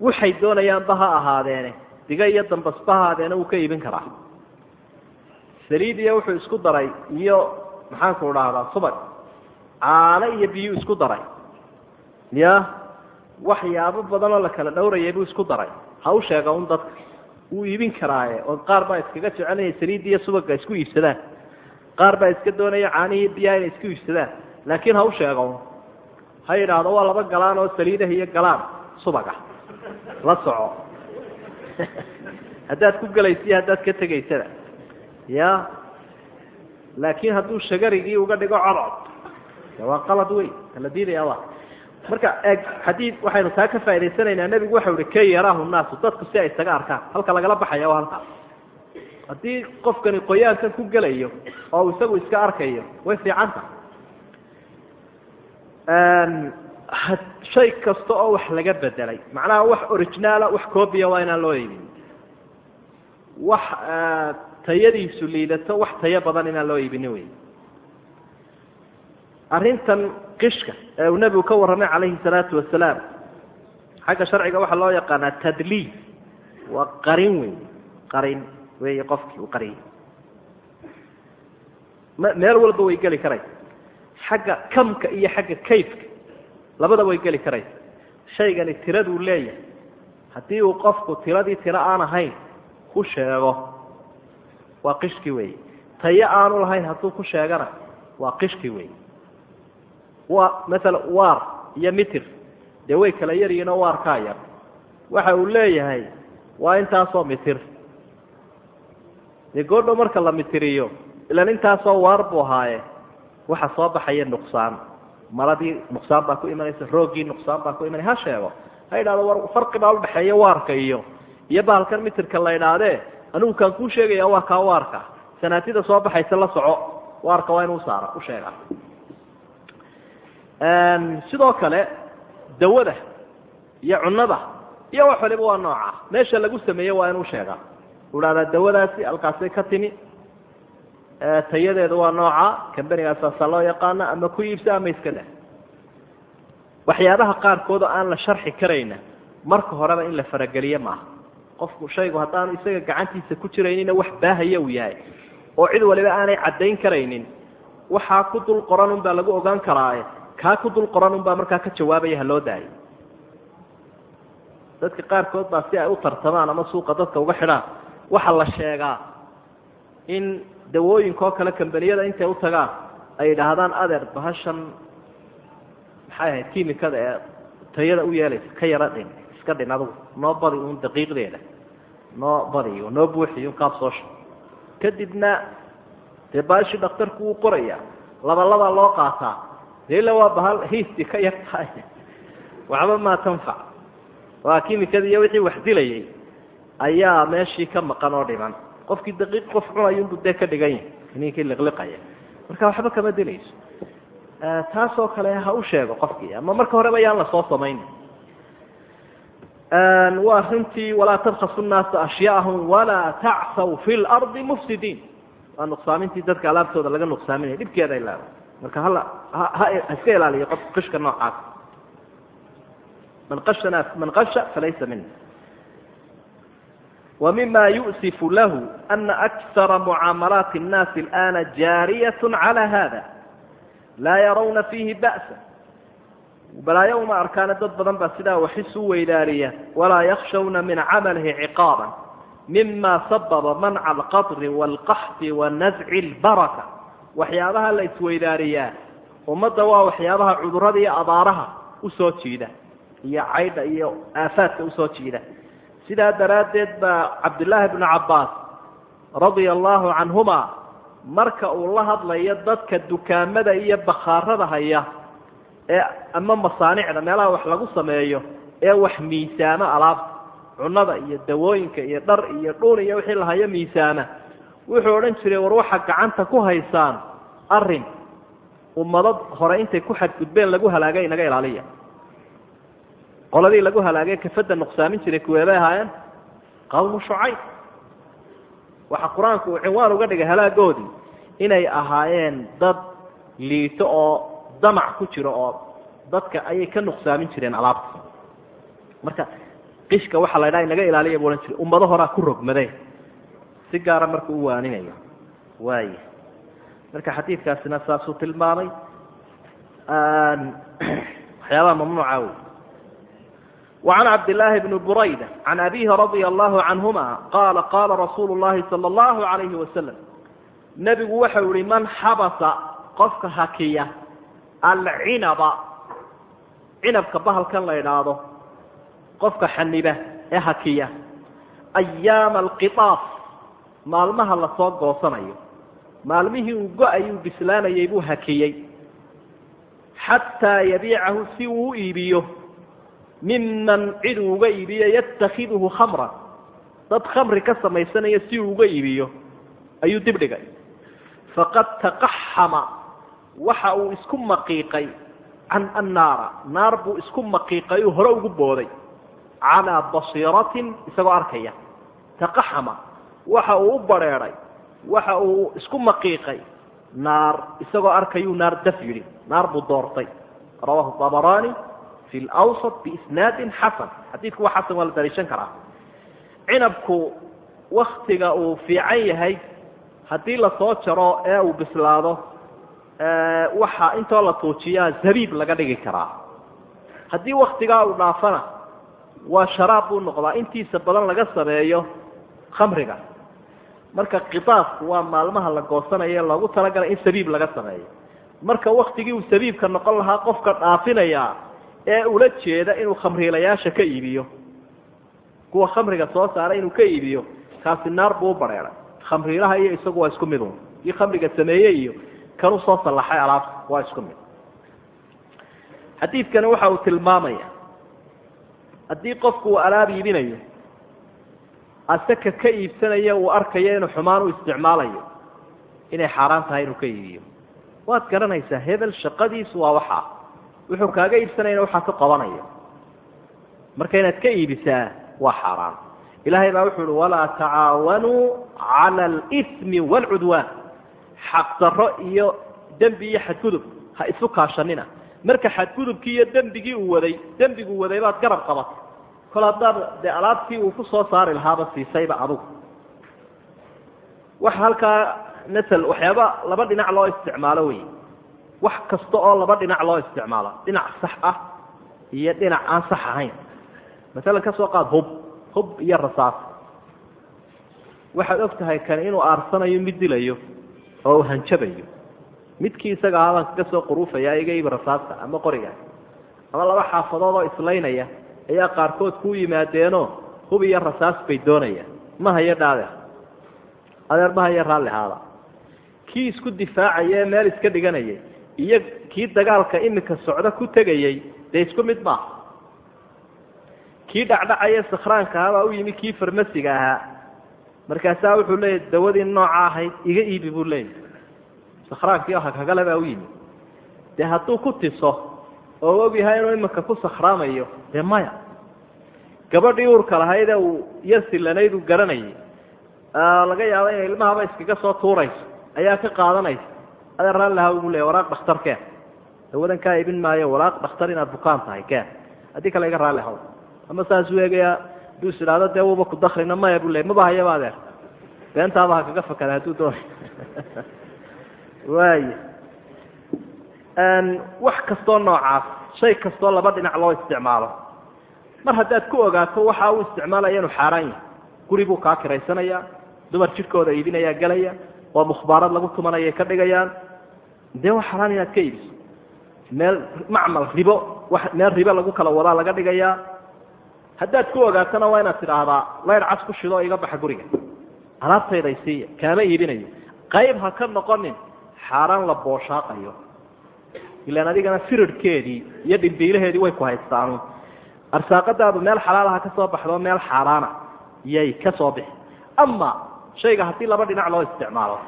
waxay doonayaanba ha ahaadeene diga iyo dambasba ha ahaadeene wuu ka iibin karaa. Saliid iyo wuxuu isku daray iyo maxaanku dhahdaa subag caano iyo biyuu isku daray. Ya waxyaabo badan oo la kala dhowrayay buu isku daray. Ha u sheega un dadka. Wuu iibin karaaye oo qaar baa iskaga jecelaya saliidda iyo subagga isku iibsadaan. Qaar baa iska doonaya caanihi biyaha inay isku iibsadaan. Laakiin ha u sheega un. Ha yidhaahdo waa laba galaan oo saliidah iyo galaan. Subaga la soco. Haddaad ku gelaysa iyo haddaad ka tegaysada. Ya laakiin hadduu shagarigii uga dhigo codcod waa qalad wey kala diidaya marka eeg xadiid waxaynu taa ka faa'idaysanaynaa nebigu waxau ihi kay yaraahu naasu dadku si ay isaga arkaan. Halka lagala baxaya waa halkaas haddii qofkani qoyaankan ku gelayo oo uu isagu iska arkayo way fiicanta shay kasta oo wax laga bedelay macnaha wax originaala wax copia waa inaan loo iibin. Wax tayadiisu liidato wax tayo badan inaan loo iibinin wey arrintan qishka ee uu nebigu ka warramay calayhi salaatu wasalaam. Xagga sharciga waxaa loo yaqaanaa tadliis waa qarin wey qarin wey qofkii uu qariyay meel walba way geli karaysa xagga kamka iyo xagga kayfka labadaba way geli karaysa shaygani tiraduu leeyahay. Haddii uu qofku tiradii tiro aan ahayn ku sheego. Waa qishki wey tayo aanu lahayn hadduu ku sheegana waa qishki wey waa maala waar iyo mitir. Dee way kala yaryihin oo waarkaa yar. Waxa uu leeyahay waa intaasoo mitir. Dee goodhow marka la mitiriyo ilan intaasoo waar buu ahaaye waxa soo baxaya nuqsaan. Maladii nuqsaan baa ku imanaysa rooggii nuqsaan baa ku imanaya ha sheego. Ha idhahdo war farqi baa udhexeeya waarka iyo iyo bahalkan mitirka la idhaahdee anigu kaan kuu sheegaya waa kaa waarka. Sanaatida soo baxaysa la soco. Waarka waa inuu saara u sheega sidoo kale dawada iyo cunada iyo wax waliba waa nooca. Meesha lagu sameeye waa inuu sheegaa. U dhahdaa dawadaasi halkaasay ka timi. Tayadeeda waa nooca kambanigaasaasaa loo yaqaana ama ku iibsa ama iska dah waxyaabaha qaarkood oo aan la sharxi karayna marka horeba in la farageliye maaha. Qofku shaygu haddaanu isaga gacantiisa ku jiraynina wax baahaya uu yahay. Oo cid waliba aanay caddayn karaynin waxaa ku dul qoran unbaa lagu ogaan karaaye kaa ku dul qoran unbaa markaa ka jawaabaya haloo daayo dadka qaarkood baa si ay u tartamaan ama suuqa dadka uga xidhaan. Waxaa la sheegaa in dawooyinkaoo kale kambaniyada intay u tagaan ay idhaahdaan adeer bahashan maxay ahayd kimikada ee tayada u yeelaysa ka yara dhin iska dhin adugu. Noo badi un daqiiqdeeda noo badiyo noo buuxiyo kaab soo sha kadibna dee baashii dhakhtarku wuu qoraya laba laba loo qaataa ila waa bahal hiistii ka yar tahay. Waxba maa tanfac waa kimikadii iyo wixii wax dilayay ayaa meeshii ka maqan oo dhiman. Qofkii daqiiq qof cunayunbu dee ka dhigan yahay ininkii liqliqaya. Marka waxba kama dilayso. Taasoo kale ha u sheego qofkii ama marka horeba yaan la soo samayn. Waa runtii walaa tabkasu nnaasa ashyaahum walaa tacsaw fi lardi mufsidiin waa nuqsaamintii dadka alaabtooda laga nuqsaaminaya dhibkeeda ay leedahay marka hala ha iska ilaaliyo qof qishka noocaas man ashana man qasha falaysa mina ومما يؤسف له أن أكثر معاملات الناس الآن جارية على هذا لا يرون فيه بأسا balaayo uma arkaana dad badan baa sidaa waxis u weydaariya walaa yakshawna min camalihi ciqaaba mima sababa manca alqadri waalqaxti wa nasci lbaraka waxyaabaha la isweydaariyaa ummadda waa waxyaabaha cudurrada iyo abaaraha u soo jiida iyo caydha iyo aafaadka u soo jiida. Sidaa daraaddeed baa cabdillaahi bnu cabbaas radia allahu canhuma marka uu la hadlayo dadka dukaamada iyo bakhaarada haya ee ama masaanicda meelaha wax lagu sameeyo ee wax miisaama alaabta cunada iyo dawooyinka iyo dhar iyo dhuun iyo wixii lahayo miisaama wuxuu odhan jiray war waxaa gacanta ku haysaan arrin ummado hore intay ku xadgudbeen lagu halaagay inaga ilaaliya. Qoladii lagu halaagay kafada nuqsaamin jiray kuweebay ahaayeen qawmu shucayb. Waxa qur'aanku uu cinwaan uga dhigay halaagoodii inay ahaayeen dad liito oo damac ku jiro oo dadka ayay ka nuqsaamin jireen alaabta. Marka qishka waxaa la ydhaha inaga ilaaliya bu odhan jiray. Ummado horaa ku rogmadeen si gaara marka u waaninayo waaya marka xadiidkaasina saasuu tilmaamay waxyaabaha mamnuuca wey وعن عبد الله بن بريدة عن أبيه رضي الله عنهما قال قال رسول الله صلى الله عليه وسلم نبgu waxa uhi man xabasa qofka hakiya alcinaba cinabka bahalkan la idhaahdo qofka xaniba ee hakiya ayaama alqiaaf maalmaha la soo goosanayo. Maalmihii uu go'ayuu bislaanayay buu hakiyey. Xataa yabiicahu si uu u iibiyo. Miman cid uu uga iibiyo yatakhiduhu khamran. Dad khamri ka samaysanaya si uu uga iibiyo. Ayuu dib dhigay. Faqad taqaxama waxa uu isku maqiiqay can annaara. Naar buu isku maqiiqay uu hore ugu booday. Calaa basiiratin isagoo arkaya. Taqaxama waxa uu u bareeday waxa uu isku maqiiqay naar isagoo arkayuu naar daf yidhi naar buu doortay. Rawahu abaraani fi lwsat biisnaadin xasan. Xadiidku waa xasan waa la daliishan karaa. Cinabku waktiga uu fiican yahay haddii la soo jaro ee uu bislaado waxaa intoo la tuujiyaa zabiib laga dhigi karaa. Haddii waktigaa uu dhaafana waa sharaab buu noqdaa. Intiisa badan laga sameeyo khamriga marka kidaafku waa maalmaha la goosanayo loogu talagalay in sabiib laga sameeyo. Marka waktigii uu sabiibka noqon lahaa qofka dhaafinaya ee ula jeeda inuu khamriilayaasha ka iibiyo. Kuwa khamriga soo saara inuu ka iibiyo kaasi naar buu u bareeray. Khamriilaha iyo isagu waa isku midun kii khamriga sameeye iyo kan u soo sallaxay alaabta waa isku mid. Xadiidkani waxa uu tilmaamaya. Haddii qofku uu alaab iibinayo asaka ka iibsanaya uu arkayo inuu xumaan u isticmaalayo. Inay xaaraan tahay inuu ka iibiyo. Waad garanaysaa hebel shaqadiisu waa waxaa wuxuu kaaga iibsanayna waxaa ka qabanayo. Marka inaad ka iibisaa waa xaaraan. Ilahay baa wuxuu uhi walaa tacaawanuu cala alimi waalcudwaan xaqdarro iyo dembi iyo xadgudub ha isu kaashanina. Marka xadgudubkii iyo dembigii uu waday dembiguu waday baad garab qabatay kol haddaad dee alaabtii uu ku soo saari lahaaba siisayba adugu. Waxa halkaa masel waxyaaba laba dhinac loo isticmaalo wey wax kasta oo laba dhinac loo isticmaalo dhinac sax ah iyo dhinac aan sax ahayn. Masalan ka soo qaad hub hub iyo rasaas. Waxaad og tahay kani inuu aarsanayo mid dilayo oo hanjabayo. Midkii isaga ahaabaan kaga soo quruufaya iga ibi rasaasta ama qoriga. Ama laba xaafadood oo islaynaya ayaa qaarkood kuu yimaadeenoo hub iyo rasaas bay doonayaan. Ma hayo dhaadeer adeer ma hayo raalli haada. Kii isku difaacaya ee meel iska dhiganayay iyo kii dagaalka imika socdo ku tegayey dee isku mid maaha kii dhacdhacaya sakhraanka ahabaa u yimi kii farmasiga ahaa. Markaasaa wuxuu leeyahy dawadii nooca ahayd iga iibi buu leeyahy sakhraankii oo hagagale baa u yimi. Dee hadduu ku tiso oo og yahay inuu iminka ku sakhraamayo. Dee maya. Gabadhii uurka lahayd ee uu yar silanayd uu garanayay. Laga yaabo inay ilmahaba iskaga soo tuurayso. Ayaa ka qaadanaysa. Adeer raalliha ugu leeya waraaq dhakhtar keen dawadan kaa iibin maayo waraaq dhakhtar inaad bukaan tahay keen haddii kale iga raalli haw ama saasuu eegayaa haduu is idhaahdo dee wuba ku dakrina maya bu ley maba hayaba adeer beentaaba ha kaga fakada hadduu doonay waaya wax kastoo noocaas shay kastoo laba dhinac loo isticmaalo. Mar haddaad ku ogaato waxa uu isticmaalaya inuu xaaraan yahay. Guri buu kaa kiraysanaya dumar jidhkooda iibinayaa gelaya oo mukhbaarad lagu tumanayay ka dhigayaan dee waa xaraan inaad ka iibiso. Meel macmal ribo meel ribo lagu kala wadaa laga dhigayaa haddaad ku ogaatona waa inaad tidhaahdaa layr cas ku shido iga baxa guriga. Alaabtayda isiiya kaama iibinayo. Qayb ha ka noqonin xaaraan la booshaaqayo ilaan adigana firirhkeedii iyo dhimbiilaheedii way ku haystaan arsaaqadaadu meel xalaalaha ka soo baxdo meel xaaraana yay ka soo bixi. Ama shayga haddii laba dhinac loo isticmaalo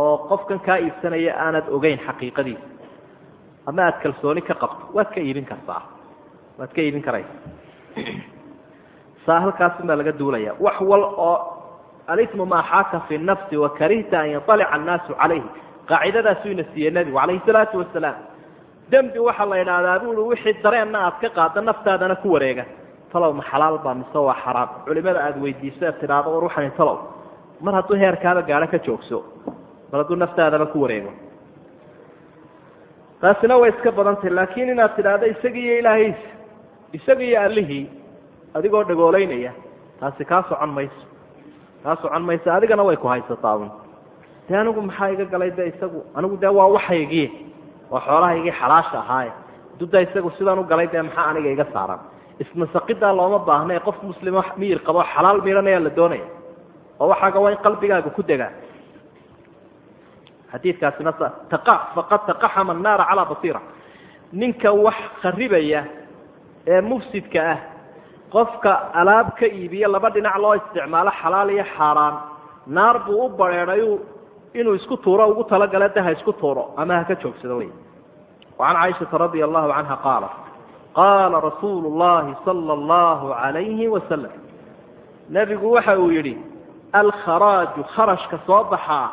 oo qofkan kaa iibsanaya aanad ogeyn xaqiiqadiisa ama aad kalsooni ka qabto waad ka iibin kartaa. Waad ka iibin karaysa saa halkaasin baa laga duulaya wax wal oo alismu maa xaaka fi nafsi wakarihta an yaalica annaasu calayhi qaacidadaasuu ina siiyey nebigu calayhi salaatu wasalaam dembi waxaa la idhaahdaa buui wixii dareenna aad ka qaado naftaadana ku wareega. Talow ma xalaal baa mise waa xaraam. Culimada aada weydiiso aad tidhaahdo war waxani talow. Mar hadduu heerkaaba gaadho ka joogso mar hadduu naftaadaba ku wareego. Taasina way iska badantay laakiin inaad tidhaahdo isagii iyo ilaahiisa isagii iyo allihii adigoo dhagoolaynaya taasi kaa socon mayso. Kaa socon mayso adigana way ku haysataa un dee anigu maxaa iga galay de isagu? Anigu dee waa waxaygii. Waa xoolahaygii xalaasha ahaaye hadduu da isagu sidaan u galay dee maxaa aniga iga saaran? Isnasaqidaa looma baahna qof muslimo miyir qabo xalaal miiranayaa la doonaya. Oo waxaaga waa in qalbigaaga ku degaa. Xadiidkaasina faqad taqaxama annaara calaa basiira. Ninka wax kharibaya ee mufsidka ah qofka alaab ka iibiyo laba dhinac loo isticmaalo xalaal iyo xaaraan naar buu u bareeday inuu isku tuuro ugu talagala de ha isku tuuro ama haka joogsado wey an caaishaa radia allahu canha qaala qaala rasuulu llahi sala allahu alayhi wasalam nebigu waxa uu yidhi alkharaaju kharashka soo baxaa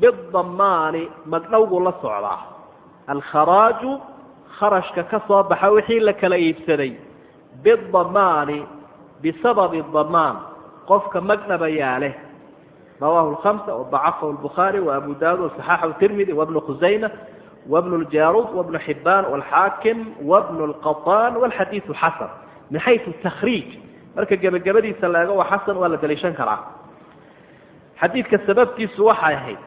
bidamaani magdhowgu la socdaa alkharaaju kharashka ka soo baxa wixii la kala iibsaday bidamaani bisababi damaan qofka magdhaba yaale rawahu lhamsa wadacafahu lbukhaari waabu daawud wasaxaxahu tirmidi wabnu khusayma wabnu ljaruud wabnu xibaan walxaakim wabnu lqaطaan walxadiidu xasan min xaysu takhriij marka gebagabadiisa la waa xasan waa la daliishan karaa xadiidka sababtiisu waxay ahayd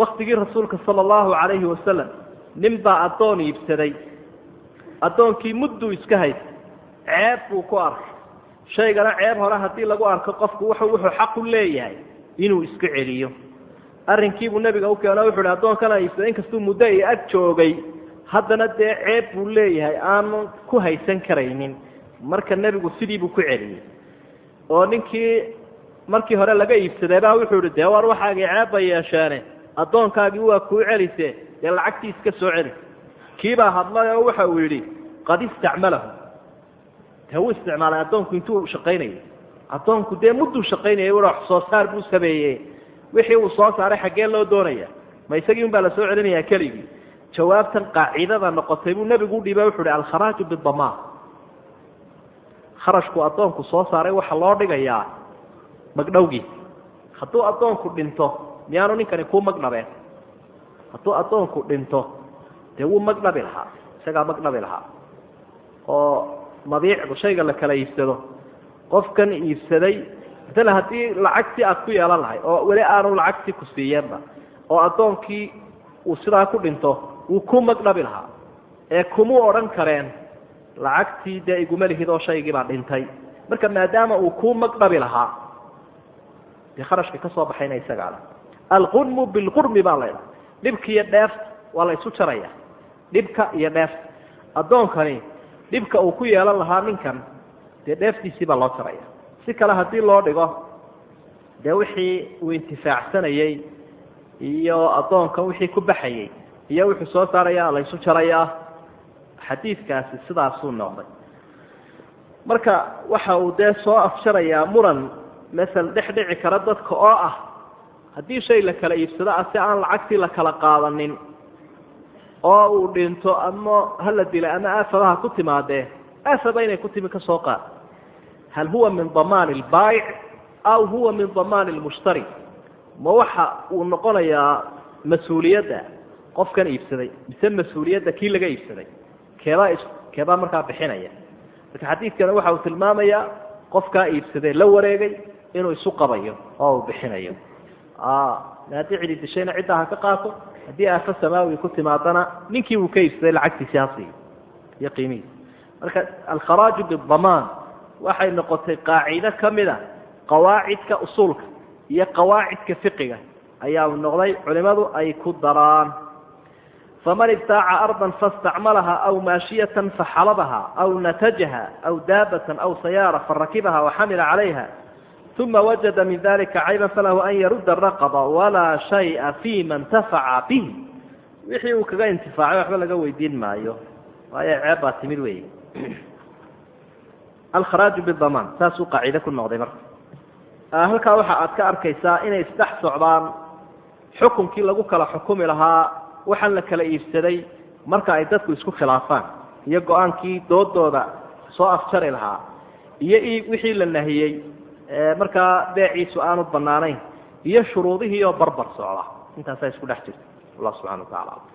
waktigii rasuulka sala allahu calayhi wasalam nin baa addoon iibsaday addoonkii mudduu iska haysta ceeb buu ku arkay shaygana ceeb hore haddii lagu arko qofku wuxuu wuxuu xaqu leeyahay inuu iska celiyo. Arrinkiibuu nebiga u keeno wuxu uhi addoonkan iibsaday inkastuu muddo i ag joogay haddana dee ceeb buu leeyahay aanu ku haysan karaynin. Marka nebigu sidiibuu ku celiyey oo ninkii markii hore laga iibsaday baa wuxuu ihi dee war waxaagii ceeb bay yeesheene addoonkaagii waa kuu celise dee lacagtii iska soo celi. Kiibaa hadlay oo waxa uu yidhi qad istacmalahu dee wuu isticmaalay addoonku intuu shaqaynayay addoonku dee mudduu shaqaynayay wax soo saar buu sameeye wixii uu soo saaray xaggee loo doonaya. Ma isagii un baa la soo celinayaa keligii. Jawaabtan qaacidada noqotay buu nebigu u dhiiba wuxu uhi alkharaaju bidamaan kharashku addoonku soo saaray waxa loo dhigayaa magdhowgiisa hadduu addoonku dhinto miyaanu ninkani kuu magdhabeen? Hadduu addoonku dhinto dee wuu magdhabi lahaa isagaa magdhabi lahaa. Oo mabiicdu shayga la kala iibsado qofkan iibsaday matala haddii lacagtii aad ku yeelan lahay oo weli aanu lacagtii ku siiyeenba oo addoonkii uu sidaa ku dhinto wuu ku magdhabi lahaa. Ee kumuu odhan kareen lacagtii dee iguma lihid oo shaygiibaa dhintay. Marka maadaama uu kuu magdhabi lahaa dee kharashka ka soo baxayna isagaa leh alqunmu bilqurmi baa laydhaha dhibka iyo dheefta waa la isu jaraya. Dhibka iyo dheefta addoonkani dhibka uu ku yeelan lahaa ninkan dee dheeftiisii baa loo jaraya si kale haddii loo dhigo dee wixii uu intifaacsanayey iyo addoonkan wixii ku baxayey iyo wuxuu soo saaraya la ysu jarayaa xadiidkaasi sidaasuu noqday. Marka waxa uu dee soo afjarayaa muran masel dhex dhici kara dadka oo ah haddii shay la kala iibsado ah si aan lacagtii la kala qaadanin oo uu dhinto ama hala dila ama aafabaha ku timaadee aafaba inay ku timi ka soo qaad. Hal huwa min damaani lbaayic aw huwa min damaani lmushtari ma waxa uu noqonayaa mas'uuliyadda qofkan iibsaday mise mas'uuliyadda kii laga iibsaday? Keebaa keebaa markaa bixinaya. Marka xadiidkana waxa uu tilmaamayaa qofkaa iibsadee la wareegay inuu isu qabayo oo uu bixinayo. Haddii cidi dishayna ciddaa ha ka qaato haddii aafo samaawi ku timaadana ninkii uu ka iibsaday lacagtiisi ha siiyo iyo qiimihiisa marka alkharaaju bidamaan waxay noqotay qaacido ka mid a qawaacidka usuulka iyo qawaacidka fiqiga ayaa noqday culimadu ay ku daraan. Faman ibtaaca ardan faاstacmalaha aw maashiyatan faxalabaha aw natajaha aw daabatan aw sayaara farakibaha waxamila calayha uma wajada min dalika cayba falahu an yarudda araqaba walaa shaya fima intafaca bih wixii uu kaga intifaacay waxba laga weydiin maayo waayo ceeb baa timid wey alkharaaju bidamaan saasuu qaaciide ku noqday marka. Halkaa waxa aad ka arkaysaa inay isdhex socdaan xukunkii lagu kala xukumi lahaa waxaan la kala iibsaday marka ay dadku isku khilaafaan iyo go'aankii doodooda soo afjari lahaa iyo wixii la nahiyey markaa beeciisu aanu banaanayn iyo shuruudihii oo barbar socda. Intaasaa isku dhex jirta allah subxana wa tacala